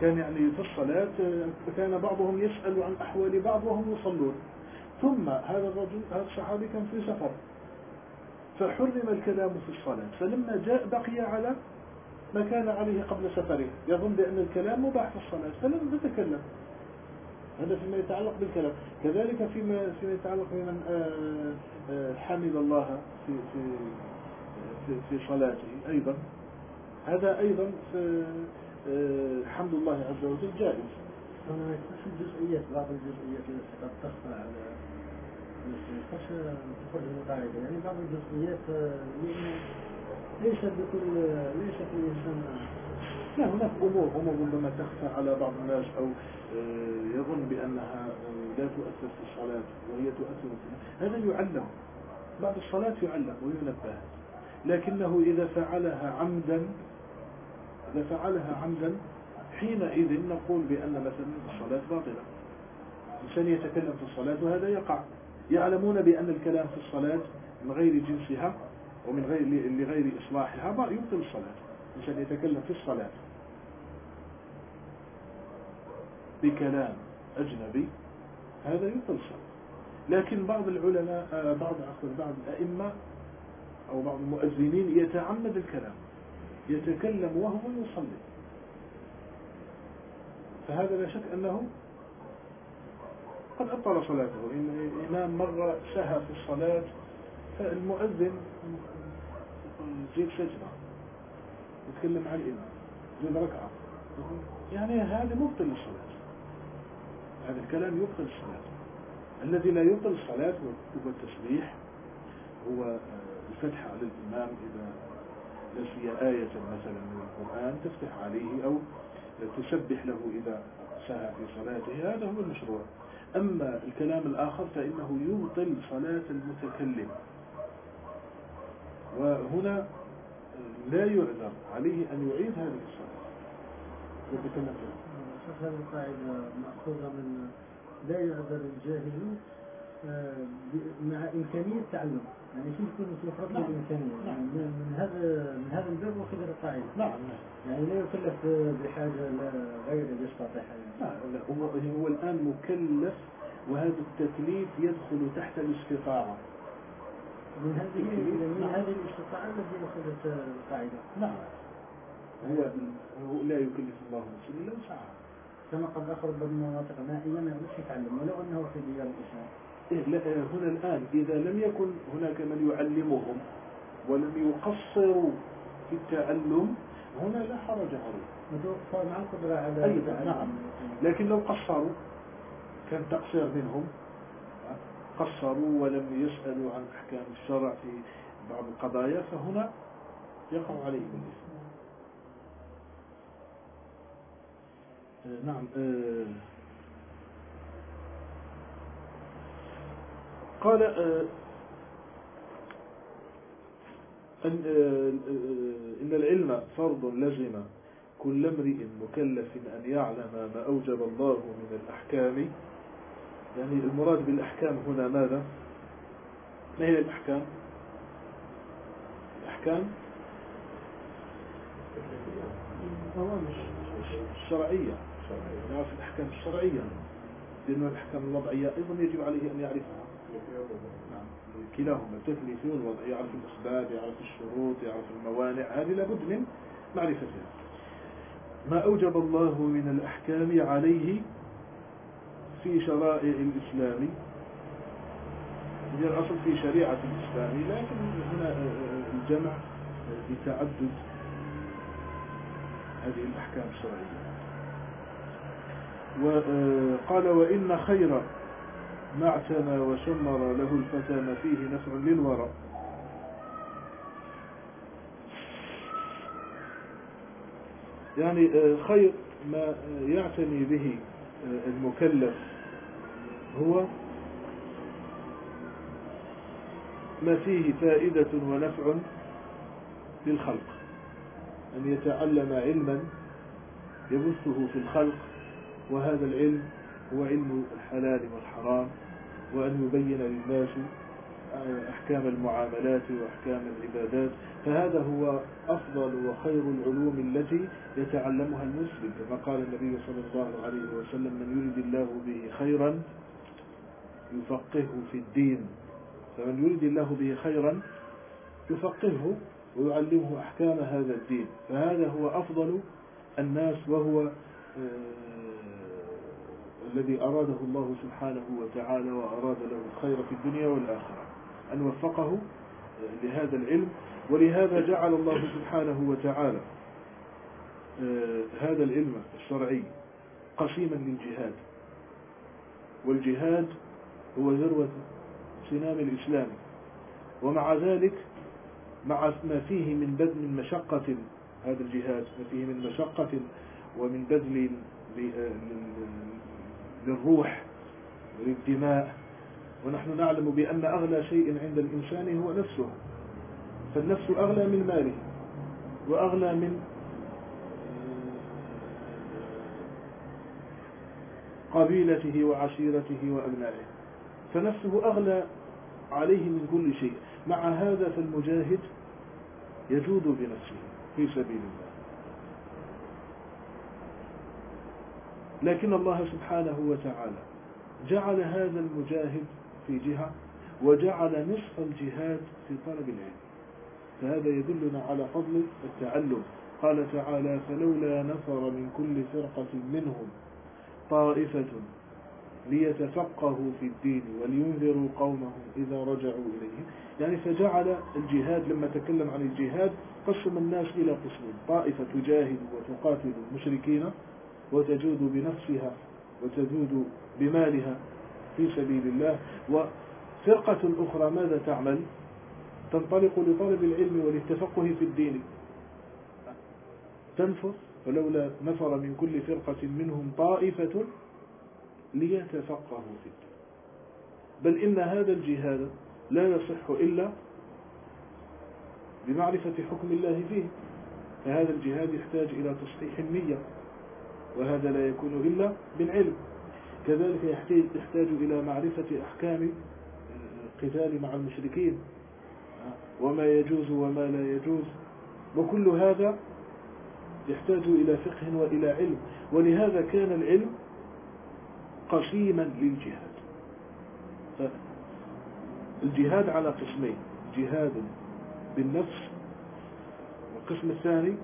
كان يعني في الصلاة كان بعضهم يسأل عن أحوال بعض وهم يصلون. ثم هذا الرجل هذا الصحابي كان في سفر. فحرم الكلام في الصلاة. فلما جاء بقي على ما كان عليه قبل سفره. يظن بأن الكلام مباح في الصلاة. فلم يتكلم هذا فيما يتعلق بالكلام. كذلك فيما فيما يتعلق بمن آه، آه، حمد الله في في في, في صلاته أيضا. هذا أيضا في آه، حمد الله عز وجل جائز. يكونش الجزئيات بعض الجزئيات التي قد تخفى على قد تخرج من القاعدة يعني بعض الجزئيات ليس بكل ليس كل إنسان لا هناك أمور أمور ربما تخفى على بعض الناس أو آه، يظن بأنها لا تؤثر في الصلاة وهي تؤثر في هذا يعلم. بعد الصلاة يعلم وينبه. لكنه إذا فعلها عمدا إذا فعلها عمدا حينئذ نقول بأن مثلا الصلاة باطلة. الإنسان يتكلم في الصلاة وهذا يقع. يعلمون بأن الكلام في الصلاة من غير جنسها ومن غير لغير إصلاحها يبطل الصلاة الإنسان يتكلم في الصلاة. بكلام أجنبي هذا يبطل الصلاة. لكن بعض العلماء آه، بعض بعض الأئمة أو بعض المؤذنين يتعمد الكلام يتكلم وهو يصلي. فهذا لا شك أنه قد أبطل صلاته. إن الإمام مرة سهى في الصلاة فالمؤذن يجيب سجنة يتكلم عن الإمام يجيب ركعة. يعني هذا مبطل للصلاة. هذا الكلام يبطل الصلاة. الذي لا يبطل الصلاة هو التسبيح هو آه، الفتح على الإمام إذا نسي آية مثلا من القرآن تفتح عليه أو تسبح له إذا سهى في صلاته. هذا هو المشروع. أما الكلام الآخر فإنه يبطل صلاة المتكلم. وهنا لا يعذر عليه أن يعيد هذه الصلاة. يتكلم هذه القاعدة مأخوذة من لا يعذر الجاهل آه، مع إمكانية التعلم. يعني شو يكون في فرق نعم. الإمكانية نعم. يعني من من هذا من هذا الباب وخذ القاعدة. نعم. يعني لا يكلف بحاجة لا غير يستطيع هو هو الآن مكلف وهذا التكليف يدخل تحت الاستطاعة من هذه من نعم. هذه الاستطاعة التي أخذت القاعدة. نعم. هو هو لا يكلف الله نفسا إلا وسعها. كما قد أخذ بالمناطق نائية ما يقدرش يتعلم ولو أنه في ديار الإسلام. إيه، هنا الآن إذا لم يكن هناك من يعلمهم ولم يقصروا في التعلم هنا لا حرج عليه. متوفر مع القدرة على أيضا. نعم. لكن لو قصروا كان تقصير منهم؟ قصروا ولم يسألوا عن أحكام الشرع في بعض القضايا فهنا يقع عليهم الإثم آه، نعم آه، قال آه، أن آه، آه، إن العلم فرض لزم كل امرئ مكلف أن يعلم ما أوجب الله من الأحكام يعني المراد بالأحكام هنا ماذا؟ ما هي الأحكام؟ الأحكام؟ الشرعية. نعرف الأحكام الشرعية. لأن الأحكام الوضعية أيضا يجب عليه أن يعرفها. نعم. كلاهما. التكليف والوضع يعرف الأسباب يعرف الشروط يعرف الموانع. هذه لابد من معرفتها. ما أوجب الله من الأحكام عليه في شرائع الإسلام هي الأصل في شريعة الإسلام لكن هنا آه، آه، الجمع آه، بتعدد هذه الأحكام الشرعية. وقال وإن خير ما اعتنى وشمر له الفتى ما فيه نفع للورى. يعني آه، خير ما آه، يعتني به آه، المكلف هو ما فيه فائدة ونفع للخلق أن يتعلم علما يبثه في الخلق وهذا العلم هو علم الحلال والحرام وأن يبين للناس أحكام المعاملات وأحكام العبادات. فهذا هو أفضل وخير العلوم التي يتعلمها المسلم. كما قال النبي صلى الله عليه وسلم من يريد الله به خيرا يفقهه في الدين. فمن يريد الله به خيرا يفقهه ويعلمه أحكام هذا الدين. فهذا هو أفضل الناس وهو آه، الذي أراده الله سبحانه وتعالى وأراد له الخير في الدنيا والآخرة. أن وفقه آه، لهذا العلم ولهذا جعل الله سبحانه وتعالى آه، هذا العلم الشرعي قسيما للجهاد. والجهاد هو ذروة سنام الإسلام. ومع ذلك مع ما فيه من بذل مشقة هذا الجهاد ما فيه من مشقة ومن بذل للروح وللدماء. ونحن نعلم بأن أغلى شيء عند الإنسان هو نفسه. فالنفس أغلى من ماله وأغلى من قبيلته وعشيرته وأبنائه. فنفسه أغلى عليه من كل شيء. مع هذا فالمجاهد يجود بنفسه في سبيل الله. لكن الله سبحانه وتعالى جعل هذا المجاهد في جهة وجعل نصف الجهاد في طلب العلم. فهذا يدلنا على فضل التعلم. قال تعالى فلولا نفر من كل فرقة منهم طائفة ليتفقهوا في الدين ولينذروا قومهم إذا رجعوا إليه يعني فجعل الجهاد لما تكلم عن الجهاد قسم الناس إلى قسمين. طائفة تجاهد وتقاتل المشركين وتجود بنفسها وتجود بمالها في سبيل الله. وفرقة أخرى ماذا تعمل؟ تنطلق لطلب العلم وللتفقه في الدين. تنفر ولولا نفر من كل فرقة منهم طائفة ليتفقهوا في الدين. بل إن هذا الجهاد لا يصح إلا بمعرفة حكم الله فيه. فهذا الجهاد يحتاج إلى تصحيح النية وهذا لا يكون إلا بالعلم. كذلك يحتاج إلى معرفة أحكام القتال مع المشركين وما يجوز وما لا يجوز. وكل هذا يحتاج إلى فقه وإلى علم. ولهذا كان العلم قسيما للجهاد. الجهاد على قسمين جهاد بالنفس والقسم الثاني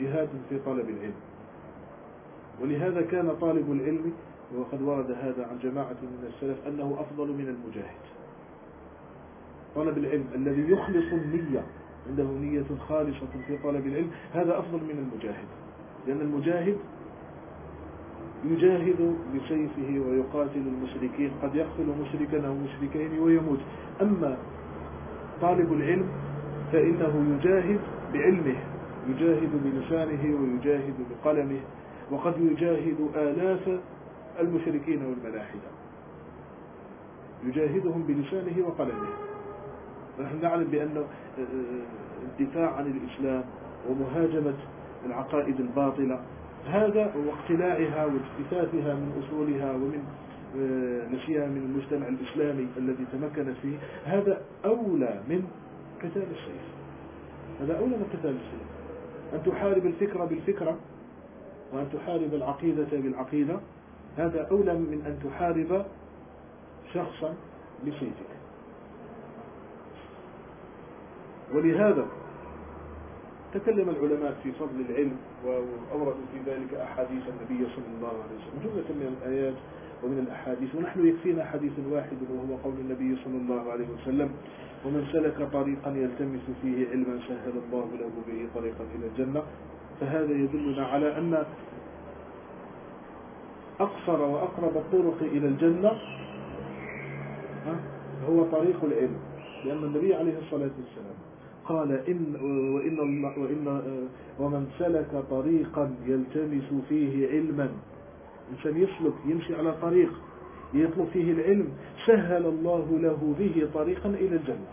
جهاد في طلب العلم. ولهذا كان طالب العلم وقد ورد هذا عن جماعة من السلف أنه أفضل من المجاهد. طلب العلم الذي يخلص النية عنده نية خالصة في طلب العلم هذا أفضل من المجاهد. لأن المجاهد يجاهد بسيفه ويقاتل المشركين قد يقتل مشركا أو مشركين ويموت. أما طالب العلم فإنه يجاهد بعلمه يجاهد بلسانه ويجاهد بقلمه وقد يجاهد آلاف المشركين والملاحدة. يجاهدهم بلسانه وقلمه. نحن نعلم بأن الدفاع عن الإسلام ومهاجمة العقائد الباطلة هذا واقتلاعها واجتثاثها من أصولها ومن نشيها من المجتمع الإسلامي الذي تمكنت فيه. هذا أولى من قتال السيف. هذا أولى من قتال السيف. أن تحارب الفكرة بالفكرة وأن تحارب العقيدة بالعقيدة. هذا أولى من أن تحارب شخصا بسيفك ولهذا تكلم العلماء في فضل العلم وأوردوا في ذلك أحاديث النبي صلى الله عليه وسلم جملة من الآيات ومن الأحاديث. ونحن يكفينا حديث واحد وهو قول النبي صلى الله عليه وسلم ومن سلك طريقا يلتمس فيه علما سهل الله له به طريقا إلى الجنة. فهذا يدلنا على أن أقصر وأقرب الطرق إلى الجنة هو طريق العلم لأن النبي عليه الصلاة والسلام قال إن وإن, الله وإن ومن سلك طريقا يلتمس فيه علما. إنسان يسلك يمشي على طريق يطلب فيه العلم سهل الله له به طريقا إلى الجنة.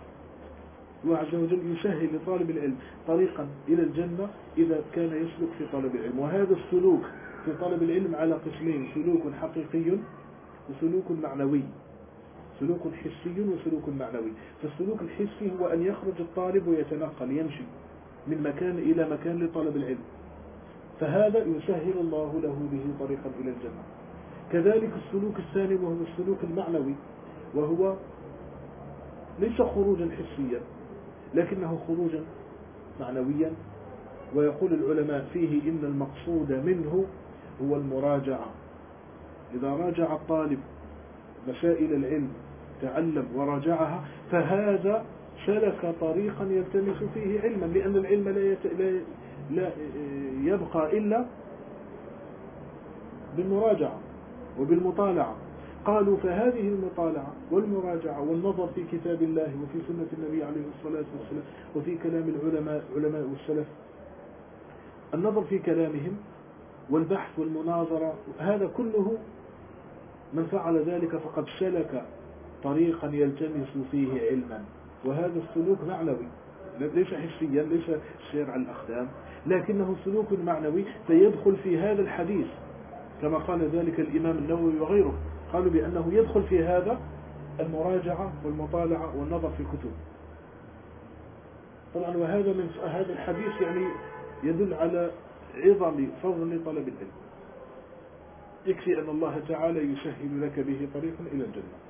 الله عز وجل يسهل لطالب العلم طريقا إلى الجنة إذا كان يسلك في طلب العلم. وهذا السلوك في طلب العلم على قسمين سلوك حقيقي وسلوك معنوي. سلوك حسي وسلوك معنوي. فالسلوك الحسي هو أن يخرج الطالب ويتنقل يمشي من مكان إلى مكان لطلب العلم. فهذا يسهل الله له به طريقا إلى الجنة كذلك السلوك الثاني وهو السلوك المعنوي وهو ليس خروجا حسيا لكنه خروجا معنويا. ويقول العلماء فيه إن المقصود منه هو المراجعة. إذا راجع الطالب مسائل العلم تعلم وراجعها فهذا سلك طريقا يلتمس فيه علما لأن العلم لا. لا... لا يبقى إلا بالمراجعة وبالمطالعة قالوا فهذه المطالعة والمراجعة والنظر في كتاب الله وفي سنة النبي عليه الصلاة والسلام وفي كلام العلماء علماء والسلف النظر في كلامهم والبحث والمناظرة هذا كله من فعل ذلك فقد سلك طريقا يلتمس فيه علما. وهذا السلوك معنوي. ليس حسيا ليس سير على الأقدام لكنه سلوك معنوي فيدخل في هذا الحديث. كما قال ذلك الإمام النووي وغيره. قالوا بأنه يدخل في هذا المراجعة والمطالعة والنظر في الكتب. طبعا وهذا من هذا الحديث يعني يدل على عظم فضل طلب العلم. يكفي أن الله تعالى يسهل لك به طريقا إلى الجنة.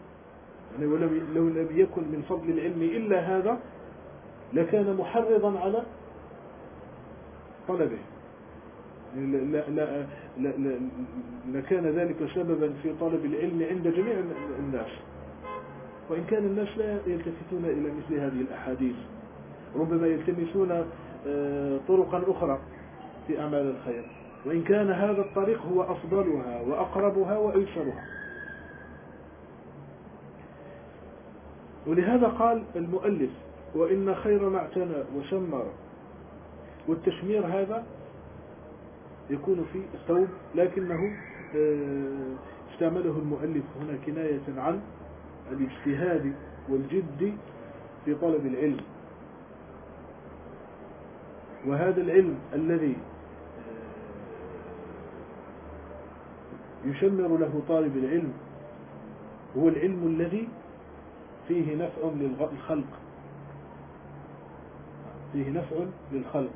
يعني ولو لو لم يكن من فضل العلم إلا هذا لكان محرضا على طلبه. يعني لا لا لا لا لكان ذلك سببا في طلب العلم عند جميع الناس. وإن كان الناس لا يلتفتون إلى مثل هذه الأحاديث ربما يلتمسون آه، طرقا أخرى في أعمال الخير. وإن كان هذا الطريق هو أفضلها وأقربها وأيسرها. ولهذا قال المؤلف وإن خير ما اعتنى وشمر. والتشمير هذا يكون في الثوب لكنه آه، استعمله المؤلف هنا كناية عن الاجتهاد والجد في طلب العلم. وهذا العلم الذي يشمر له طالب العلم هو العلم الذي فيه نفع للخلق. فيه نفع للخلق.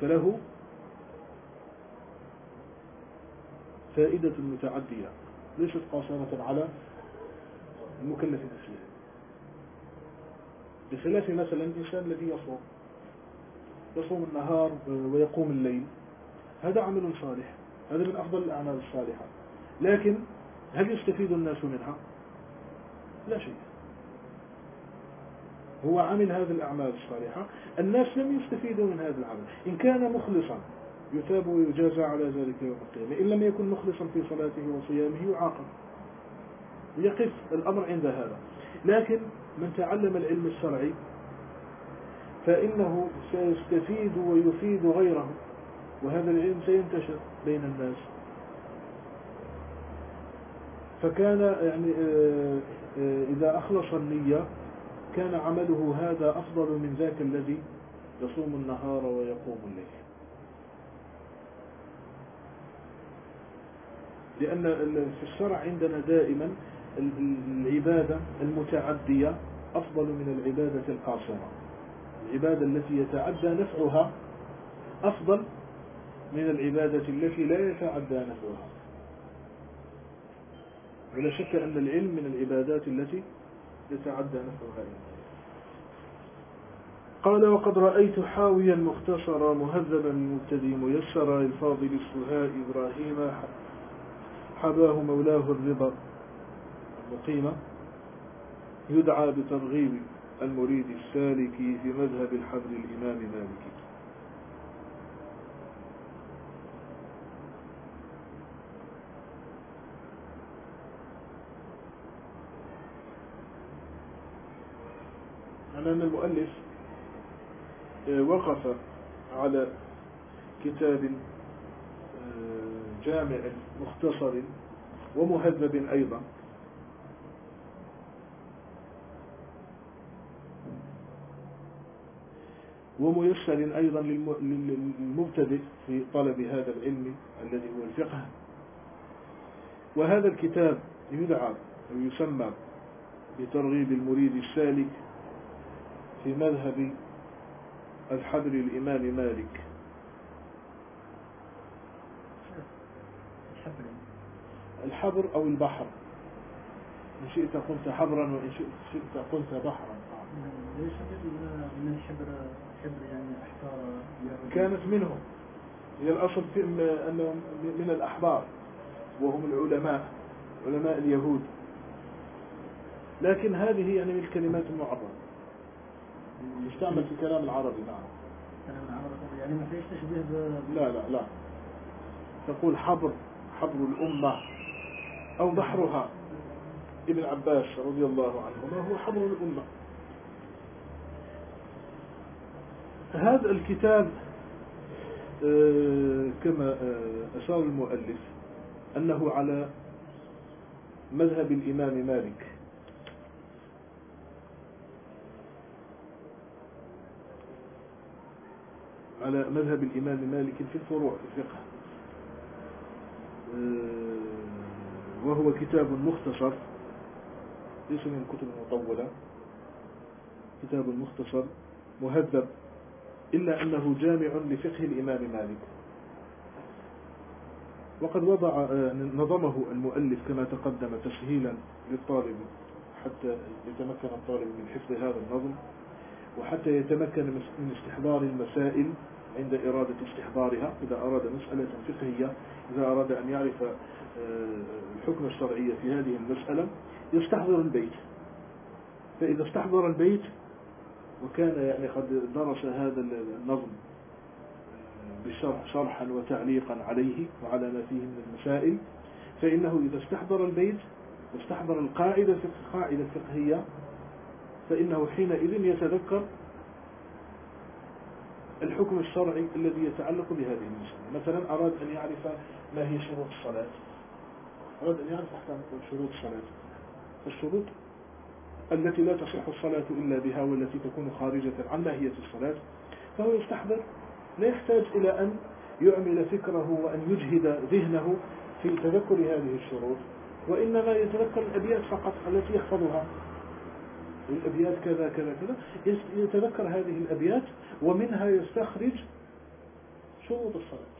فله فائدة متعدية. ليست قاصرة على المكلف المسلم بخلاف مثلا الإنسان الذي يصوم. يصوم النهار ويقوم الليل. هذا عمل صالح. هذا من أفضل الأعمال الصالحة. لكن هل يستفيد الناس منها؟ لا شيء. هو عمل هذه الأعمال الصالحة الناس لم يستفيدوا من هذا العمل. إن كان مخلصا يثاب ويجازى على ذلك يوم القيامة. إن لم يكن مخلصا في صلاته وصيامه يعاقب. يقف الأمر عند هذا. لكن من تعلم العلم الشرعي فإنه سيستفيد ويفيد غيره وهذا العلم سينتشر بين الناس. فكان يعني آه، آه، إذا أخلص النية كان عمله هذا أفضل من ذاك الذي يصوم النهار ويقوم الليل. لأن في الشرع عندنا دائما العبادة المتعدية أفضل من العبادة القاصرة. العبادة التي يتعدى نفعها أفضل من العبادة التي لا يتعدى نفعها. ولا شك أن العلم من العبادات التي يتعدى نفعها قال وقد رأيت حاويا مختصرا مهذبا المبتدي ميسرا للفاضل السهاء إبراهيم حباه مولاه الرضا المقيمة يدعى بترغيب المريد السالك في مذهب الحبر الإمام مالك. أن المؤلف آه، وقف على كتاب آه، جامع مختصر ومهذب أيضا. وميسر أيضا للمبتدئ في طلب هذا العلم الذي هو الفقه. وهذا الكتاب يدعى ويسمى بترغيب المريد السالك في مذهب الحبر الإمام مالك. الحبر. أو البحر. إن شئت قلت حبرا وإن شئت قلت بحرا. ليس من الحبر حبر يعني أحبار كانت منهم. هي الأصل في أنه من الأحبار. وهم العلماء علماء اليهود. لكن هذه يعني من الكلمات المعرضة يستعمل في الكلام العربي نعم. كلام العربي يعني ما فيش تشبيه ب... لا لا لا. تقول حبر حبر الأمة أو بحرها. ابن عباس رضي الله عنهما هو حبر الأمة. هذا الكتاب آه، كما آه، أشار المؤلف أنه على مذهب الإمام مالك. على مذهب الإمام مالك في الفروع الفقه. آه، وهو كتاب مختصر ليس من الكتب المطولة كتاب مختصر مهذب إلا أنه جامع لفقه الإمام مالك. وقد وضع آه، نظمه المؤلف كما تقدم تسهيلا للطالب حتى يتمكن الطالب من حفظ هذا النظم وحتى يتمكن من استحضار المسائل عند إرادة استحضارها إذا أراد مسألة فقهية إذا أراد أن يعرف آه، الحكم الشرعي في هذه المسألة يستحضر البيت. فإذا استحضر البيت وكان يعني قد درس هذا النظم بشرح شرحا وتعليقا عليه وعلى ما فيه من المسائل فإنه إذا استحضر البيت واستحضر القاعدة قاعدة فقهية فإنه حينئذ يتذكر الحكم الشرعي الذي يتعلق بهذه المسألة. مثلا أراد أن يعرف ما هي شروط الصلاة. أراد أن يعرف أحكام شروط الصلاة. الشروط التي لا تصح الصلاة إلا بها والتي تكون خارجة عن ماهية الصلاة فهو يستحضر. لا يحتاج إلى أن يعمل فكره وأن يجهد ذهنه في تذكر هذه الشروط وإنما يتذكر الأبيات فقط التي يحفظها. الأبيات كذا كذا كذا. يتذكر هذه الأبيات ومنها يستخرج شروط الصلاة.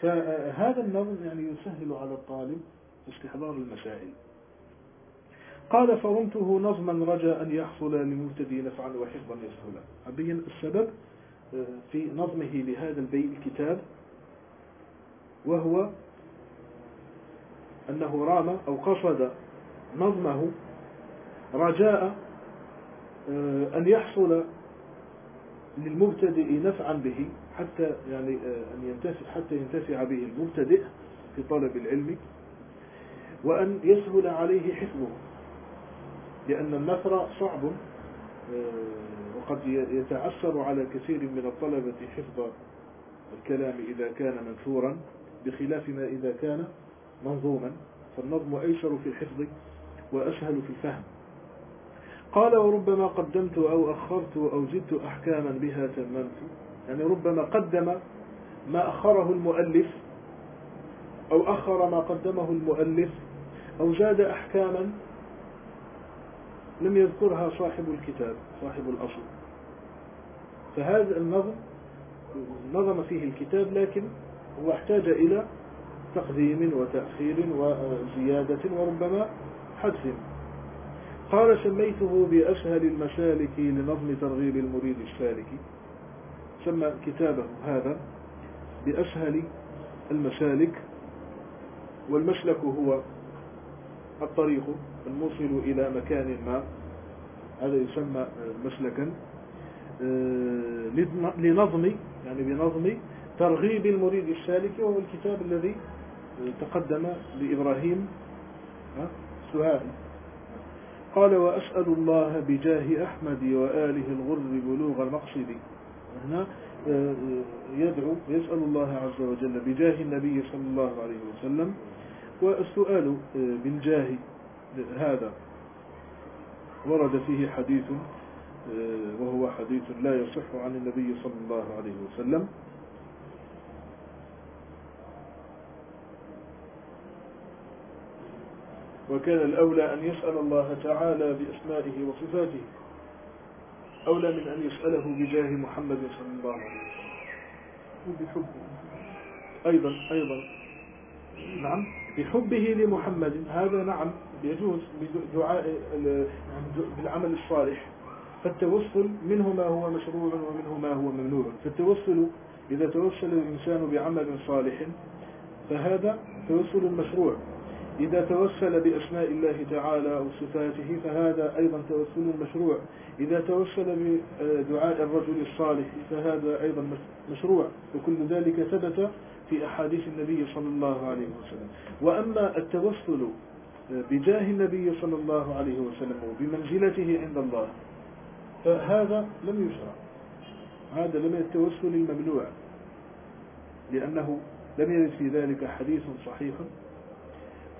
فهذا النظم يعني يسهل على الطالب استحضار المسائل. قال فرمته نظما رجا أن يحصل لمبتدي نفعا وحفظا يسهلا أبين السبب آه، في نظمه لهذا البيت الكتاب وهو أنه رام أو قصد نظمه رجاء آه، أن يحصل للمبتدئ نفعا به حتى يعني آه، أن ينتفع حتى ينتفع به المبتدئ في طلب العلم وأن يسهل عليه حفظه لأن النثر صعب آه، وقد يتعسر على كثير من الطلبة حفظ الكلام إذا كان منثورا بخلاف ما إذا كان منظوما. فالنظم أيسر في الحفظ وأسهل في الفهم. قال وربما قدمت أو أخرت أو زدت أحكاما بها تممت. يعني ربما قدم ما أخره المؤلف أو أخر ما قدمه المؤلف أو زاد أحكاما لم يذكرها صاحب الكتاب صاحب الأصل. فهذا النظم نظم فيه الكتاب لكن هو احتاج إلى تقديم وتأخير وزيادة وربما حدث قال سميته بأسهل المسالك لنظم ترغيب المريد السالك سمى كتابه هذا بأسهل المسالك والمسلك هو الطريق الموصل إلى مكان ما. هذا يسمى مسلكا آه، لنظم يعني بنظم ترغيب المريد السالك وهو الكتاب الذي تقدم لإبراهيم سهائي قال وأسأل الله بجاه أحمد وآله الغر بلوغ المقصد. هنا آه، يدعو يسأل الله عز وجل بجاه النبي صلى الله عليه وسلم. والسؤال آه، بالجاه هذا. ورد فيه حديث آه، وهو حديث لا يصح عن النبي صلى الله عليه وسلم. وكان الأولى أن يسأل الله تعالى بأسمائه وصفاته. أولى من أن يسأله بجاه محمد صلى الله عليه وسلم. وبحبه أيضا أيضا. نعم. بحبه لمحمد. هذا نعم يجوز بدعاء بالعمل الصالح. فالتوسل منه ما هو مشروع ومنه ما هو ممنوع. فالتوسل إذا توسل الإنسان بعمل صالح فهذا توسل مشروع. إذا توسل بأسماء الله تعالى أو صفاته فهذا أيضا توسل مشروع. إذا توسل بدعاء الرجل الصالح فهذا أيضا مشروع. وكل ذلك ثبت في أحاديث النبي صلى الله عليه وسلم. وأما التوسل بجاه النبي صلى الله عليه وسلم وبمنزلته عند الله فهذا لم يشرع. هذا لم التوسل الممنوع لأنه لم يرد في ذلك حديث صحيح.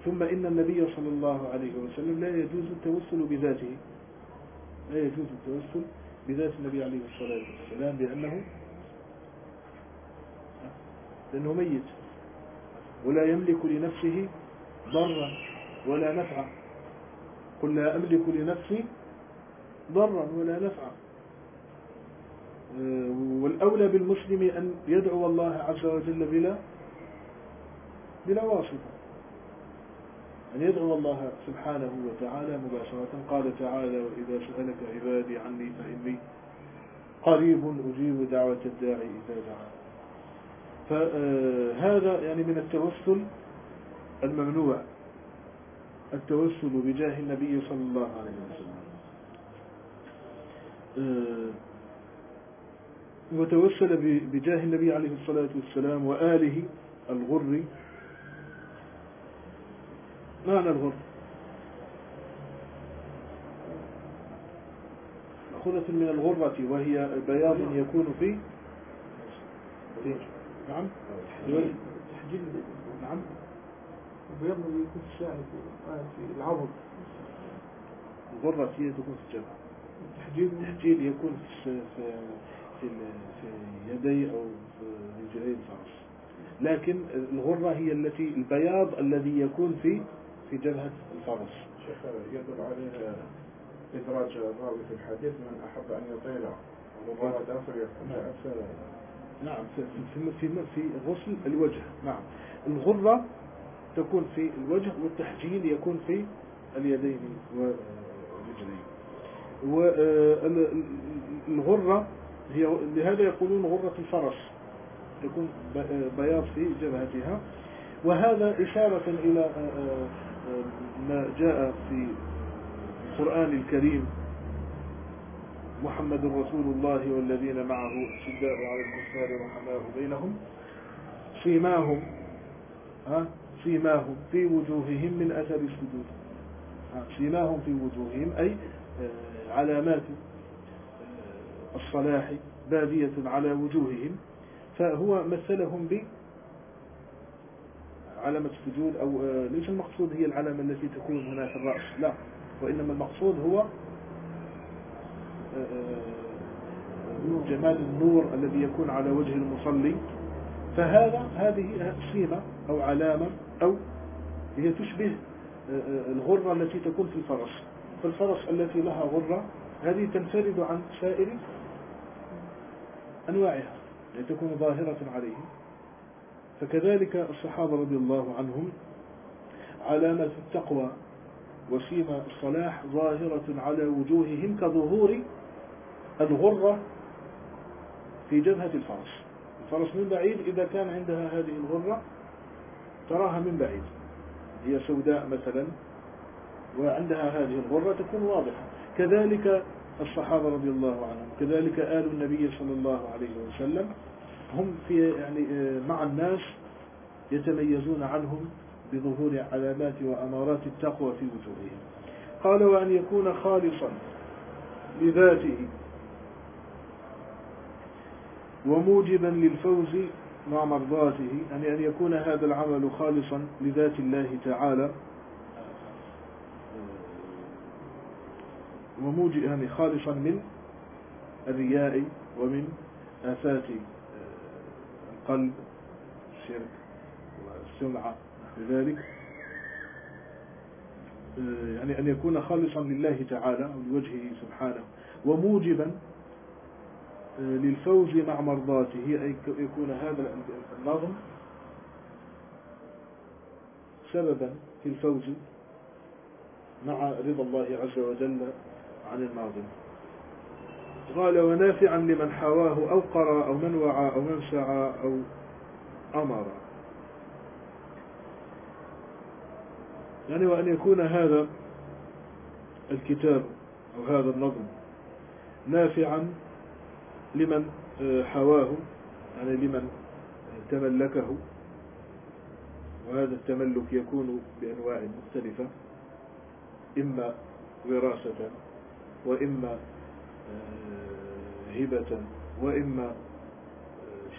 ثم إن النبي صلى الله عليه وسلم لا يجوز التوسل بذاته. لا يجوز التوسل بذات النبي عليه الصلاة والسلام لأنه لأنه ميت. ولا يملك لنفسه ضرا ولا نفعا. قل لا أملك لنفسي ضرا ولا نفعا. آه، والأولى بالمسلم أن يدعو الله عز وجل بلا بلا واسطة. أن يدعو الله سبحانه وتعالى مباشرة. قال تعالى وإذا سألك عبادي عني فإني قريب أجيب دعوة الداعي إذا دعا. فهذا يعني من التوسل الممنوع. التوسل بجاه النبي صلى الله عليه وسلم. آه، وتوسل بجاه النبي عليه الصلاة والسلام وآله الغر معنى الغر مأخوذة من الغرة وهي بياض يكون في نعم. تحجيل نعم. البياض اللي يكون في الشعر في آه، في العضد الغرة هي تكون في الجبهة التحجيل التحجيل يكون في في في يدي أو في رجلي الفرس لكن الغرة هي التي البياض الذي يكون في في جبهة الفرس شيخ يدل عليه إدراج الراوي في الحديث من أحب أن يطيل داخل يفعل نعم. في في في, في غسل الوجه. نعم. الغرة تكون في الوجه والتحجيل يكون في اليدين والرجلين. والغرة هي لهذا يقولون غرة الفرس. تكون ب- بياض في جبهتها. وهذا إشارة إلى آه، آه، ما جاء في القرآن الكريم محمد رسول الله والذين معه شداء على الكفار رحماء بينهم سيماهم ها سيماهم في وجوههم من أثر السجود. سيماهم في وجوههم أي آه، علامات آه، الصلاح بادية على وجوههم. فهو مثلهم علامة السجود أو آه، ليس المقصود هي العلامة التي تكون هنا في الرأس لا. وإنما المقصود هو جمال النور الذي يكون على وجه المصلي. فهذا هذه سيمة أو علامة أو هي تشبه الغرة التي تكون في الفرس. فالفرس التي لها غرة هذه تنفرد عن سائر أنواعها لتكون ظاهرة عليه. فكذلك الصحابة رضي الله عنهم علامة التقوى وسيما الصلاح ظاهرة على وجوههم كظهور الغرة في جبهة الفرس. الفرس من بعيد إذا كان عندها هذه الغرة تراها من بعيد. هي سوداء مثلا وعندها هذه الغرة تكون واضحة. كذلك الصحابة رضي الله عنهم كذلك آل النبي صلى الله عليه وسلم هم في يعني مع الناس يتميزون عنهم بظهور علامات وأمارات التقوى في وجوههم. قال وأن يكون خالصا لذاته وموجبا للفوز مع مرضاته يعني أن يكون هذا العمل خالصا لذات الله تعالى وموجب يعني خالصا من الرياء ومن آفات القلب الشرك والسمعة. لذلك يعني أن يكون خالصا لله تعالى لوجهه سبحانه. وموجبا للفوز مع مرضاته. أي يكون هذا النظم سببا في الفوز مع رضا الله عز وجل عن الناظم قال ونافعا لمن حواه أو قرى أو من وعى أو من سعى أو أمر. يعني وأن يكون هذا الكتاب أو هذا النظم نافعا لمن حواه يعني لمن تملكه وهذا التملك يكون بأنواع مختلفة إما وراثة وإما هبة وإما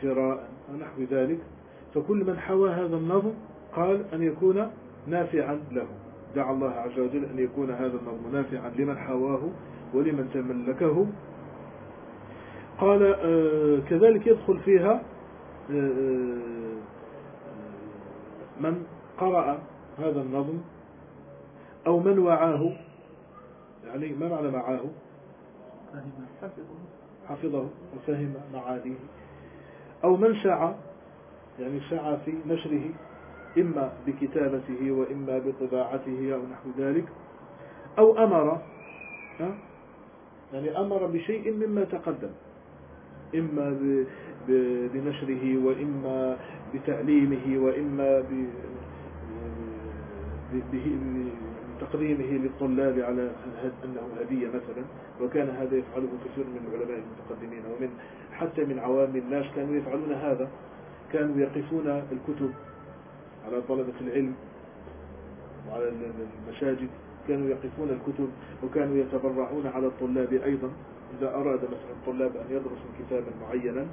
شراء ونحو ذلك فكل من حوى هذا النظم قال أن يكون نافعا له. دعا الله عز وجل أن يكون هذا النظم نافعا لمن حواه ولمن تملكه. قال كذلك يدخل فيها من قرأ هذا النظم أو من وعاه يعني ما معنى معاه. حفظه وفهم معانيه. أو من سعى يعني سعى في نشره إما بكتابته وإما بطباعته أو نحو ذلك. أو أمر يعني أمر بشيء مما تقدم. إما بنشره وإما بتعليمه وإما به تقديمه للطلاب على أنه هدية مثلا وكان هذا يفعله كثير من العلماء المتقدمين ومن حتى من عوام الناس كانوا يفعلون هذا. كانوا يقفون الكتب على طلبة العلم وعلى المساجد. كانوا يقفون الكتب وكانوا يتبرعون على الطلاب أيضا. إذا أراد مثلا الطلاب أن يدرسوا كتابا معينا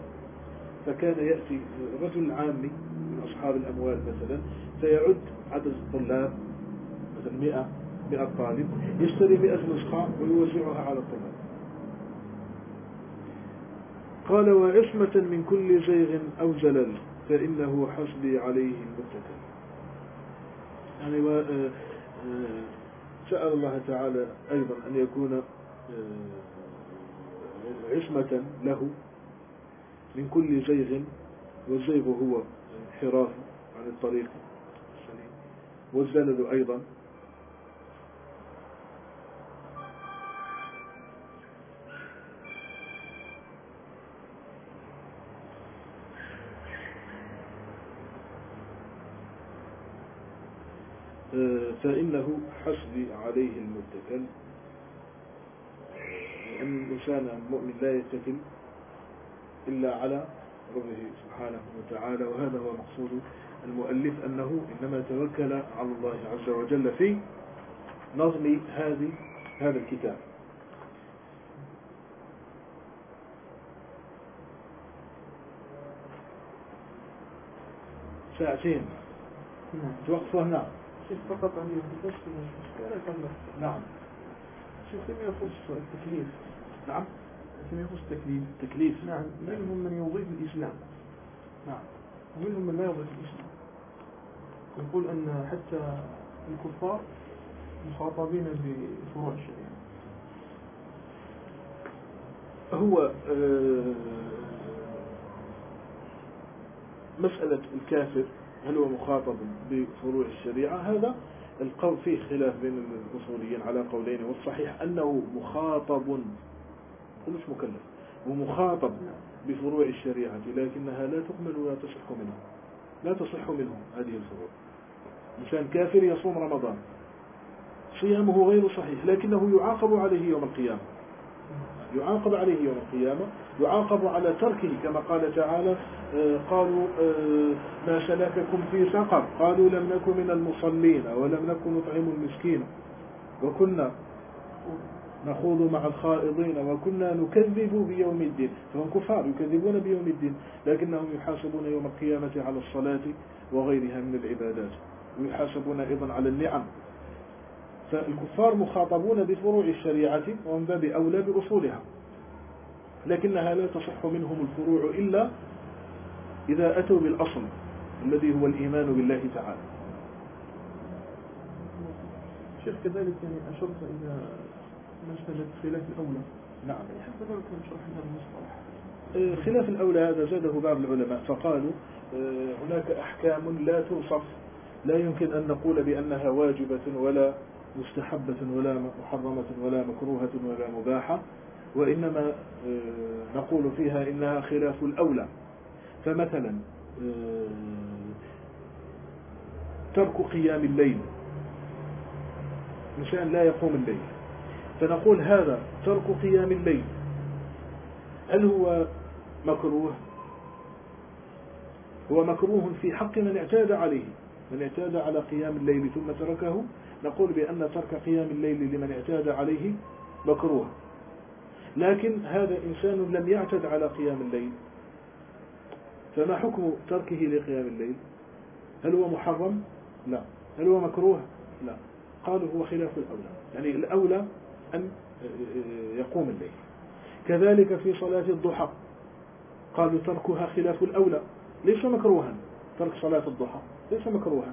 فكان يأتي رجل عامي من أصحاب الأموال مثلا فيعد عدد الطلاب مثلا 100 100 طالب. يشتري 100 نسخة ويوزعها على الطلاب قال وعصمة من كل زيغ أو زلل فإنه حسبي عليه المتكل يعني و... آه، آه، سأل الله تعالى أيضا أن يكون آه، عصمة له من كل زيغ والزيغ هو انحراف عن الطريق والزلل أيضا. فإنه حسبي عليه المتكل أن الإنسان المؤمن لا يتكل إلا على ربه سبحانه وتعالى وهذا هو مقصود المؤلف أنه إنما توكل على الله عز وجل في نظم هذه هذا الكتاب. ساعتين نعم. توقفوا هنا. شيخ فقط ولا يكمل نعم. شيخ فيما يخص التكليف. نعم. فيما يخص التكليف؟ تكليف نعم. منهم من يضيف الإسلام. نعم. ومنهم من لا يضيف الإسلام. يقول أن حتى الكفار مخاطبين بفروع الشريعة. هو آه، مسألة الكافر هل هو مخاطب بفروع الشريعة؟ هذا القول فيه خلاف بين الأصوليين على قولين والصحيح أنه مخاطب مش مكلف ومخاطب بفروع الشريعة لكنها لا تكمل ولا تصح منه لا تصح منه هذه الفروع. إنسان كافر يصوم رمضان صيامه غير صحيح لكنه يعاقب عليه يوم القيامة. يعاقب عليه يوم القيامة يعاقب على تركه كما قال تعالى آه، قالوا آه، ما سلككم في سقر قالوا لم نكن من المصلين ولم نكن نطعم المسكين. وكنا نخوض مع الخائضين وكنا نكذب بيوم الدين. فهم كفار يكذبون بيوم الدين لكنهم يحاسبون يوم القيامة على الصلاة وغيرها من العبادات ويحاسبون أيضا على النعم. فالكفار مخاطبون بفروع الشريعة ومن باب أولى بأصولها لكنها لا تصح منهم الفروع إلا إذا أتوا بالأصل الذي هو الإيمان بالله تعالى. شيخ كذلك يعني أشرت إلى مسألة خلاف الأولى. نعم. حتى لو كان شرح هذا المصطلح؟ آه، خلاف الأولى هذا زاده بعض العلماء فقالوا آه، هناك أحكام لا توصف لا يمكن أن نقول بأنها واجبة ولا مستحبة ولا محرمة ولا مكروهة ولا مباحة وإنما آه، نقول فيها إنها خلاف الأولى. فمثلا ترك قيام الليل إنسان لا يقوم الليل. فنقول هذا ترك قيام الليل. هل هو مكروه؟ هو مكروه في حق من اعتاد عليه من اعتاد على قيام الليل ثم تركه؟ نقول بأن ترك قيام الليل لمن اعتاد عليه مكروه لكن هذا إنسان لم يعتد على قيام الليل. فما حكم تركه لقيام الليل؟ هل هو محرم؟ لا. هل هو مكروه؟ لا. قالوا هو خلاف الأولى. يعني الأولى أن يقوم الليل. كذلك في صلاة الضحى. قالوا تركها خلاف الأولى. ليس مكروها. ترك صلاة الضحى ليس مكروها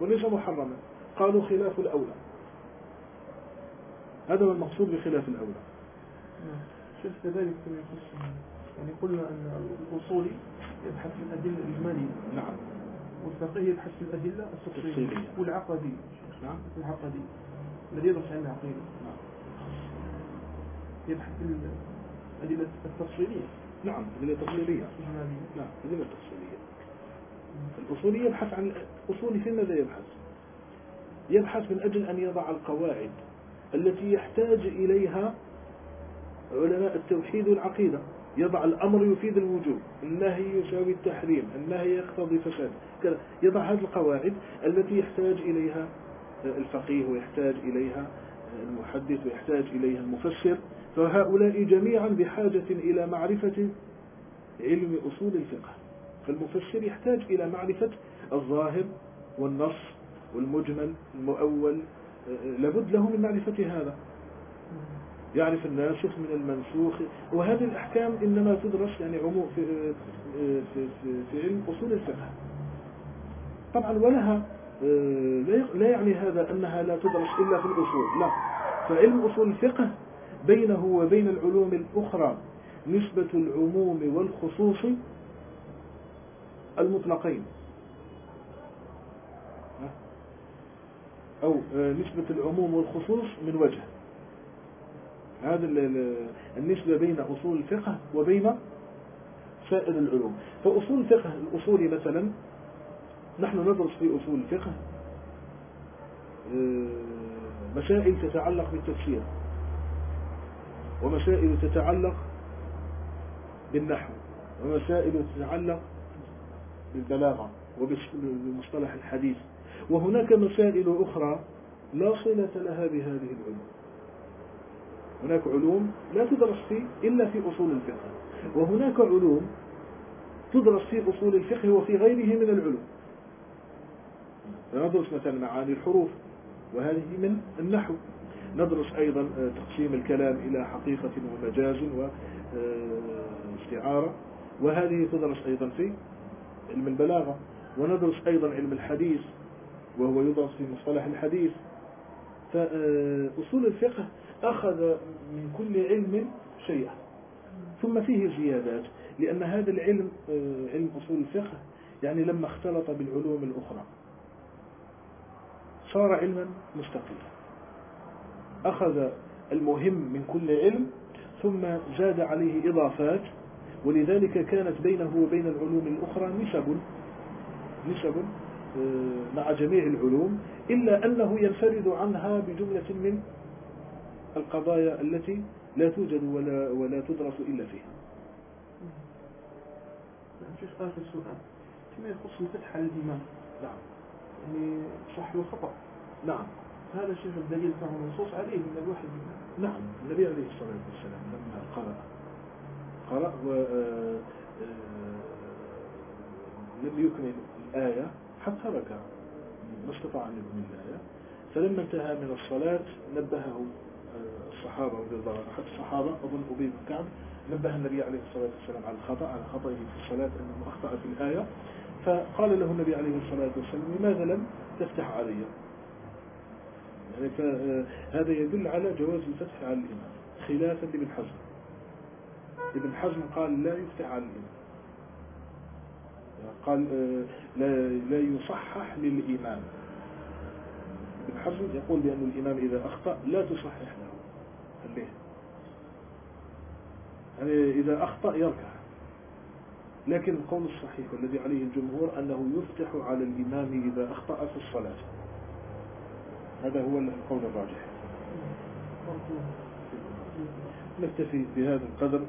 وليس محرما. قالوا خلاف الأولى. هذا هو المقصود بخلاف الأولى. شيخ كذلك كما يخص يعني قلنا أن الأصولي يبحث في الأدلة الإجمالية. نعم. والفقيه يبحث في الأدلة التفصيلية والعقدية. نعم. العقدي الذي يدرس علم العقيدة. نعم. يبحث في الأدلة التفصيلية. نعم أدلة تفصيلية. الإجمالية. نعم أدلة تفصيلية. الأصولي يبحث عن الأصولي في ماذا يبحث؟ يبحث من أجل أن يضع القواعد التي يحتاج إليها علماء التوحيد والعقيدة. يضع الأمر يفيد الوجوب النهي يساوي التحريم النهي يقتضي فساد. كذا يضع هذه القواعد التي يحتاج إليها الفقيه ويحتاج إليها المحدث ويحتاج إليها المفسر. فهؤلاء جميعا بحاجة إلى معرفة علم أصول الفقه. فالمفسر يحتاج إلى معرفة الظاهر والنص والمجمل المؤول لابد له من معرفة هذا. يعرف الناسخ من المنسوخ. وهذه الأحكام إنما تدرس يعني عموم في, في, في, في علم أصول الفقه. طبعا ولها لا يعني هذا أنها لا تدرس إلا في الأصول. لا. فعلم أصول الفقه بينه وبين العلوم الأخرى نسبة العموم والخصوص المطلقين. أو نسبة العموم والخصوص من وجه. هذا النسبة بين أصول الفقه وبين سائر العلوم. فأصول الفقه الأصولي مثلا نحن ندرس في أصول الفقه آه، مسائل تتعلق بالتفسير ومسائل تتعلق بالنحو ومسائل تتعلق بالبلاغة وبمصطلح الحديث. وهناك مسائل أخرى لا صلة لها بهذه العلوم. هناك علوم لا تدرس في إلا في أصول الفقه. وهناك علوم تدرس في أصول الفقه وفي غيره من العلوم. ندرس مثلا معاني الحروف وهذه من النحو. ندرس أيضا تقسيم الكلام إلى حقيقة ومجاز واستعارة وهذه تدرس أيضا في علم البلاغة. وندرس أيضا علم الحديث. وهو يدرس في مصطلح الحديث. فأصول الفقه أخذ من كل علم شيئا ثم فيه زيادات لأن هذا العلم علم أصول الفقه يعني لما اختلط بالعلوم الأخرى صار علما مستقلا. أخذ المهم من كل علم ثم زاد عليه إضافات ولذلك كانت بينه وبين العلوم الأخرى نسب نسب مع جميع العلوم إلا أنه ينفرد عنها بجملة من القضايا التي لا توجد ولا, ولا تدرس إلا فيها. شيخ آخر سؤال. فيما يخص الفتح على الإمام نعم. يعني صح وخطأ نعم. هذا الشيخ الدليل فهو منصوص عليه من الوحي نعم. النبي عليه الصلاة والسلام لما قرأ قرأ و آه، آه، لم يكمل الآية حتى ركع ما استطاع أن يكمل الآية. فلما انتهى من الصلاة نبهه آه، الصحابة رضي الله عنهم حتى الصحابة أظن أبي بن كعب نبه النبي عليه الصلاة والسلام على الخطأ على خطأه في الصلاة أنه أخطأ في الآية. فقال له النبي عليه الصلاة والسلام لماذا لم تفتح علي؟ يعني فهذا يدل على جواز الفتح على الإمام خلافا لابن حزم. ابن حزم قال لا يفتح على الإمام قال لا, لا يصحح للإمام. ابن حزم يقول بأن الإمام إذا أخطأ لا تصحح له. خليه يعني إذا أخطأ يركع. لكن القول الصحيح والذي عليه الجمهور أنه يفتح على الإمام إذا أخطأ في الصلاة. هذا هو القول الراجح. نكتفي بهذا القدر.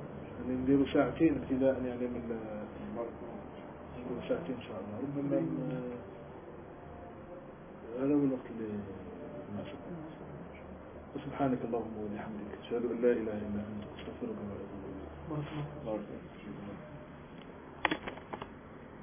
ندير ساعتين ابتداء يعني من ساعتين إن شاء الله. ربما هذا هو الوقت اللي مناسب سبحانك اللهم وبحمدك أشهد أن لا إله إلا أنت أستغفرك وأتوب إليك. بارك الله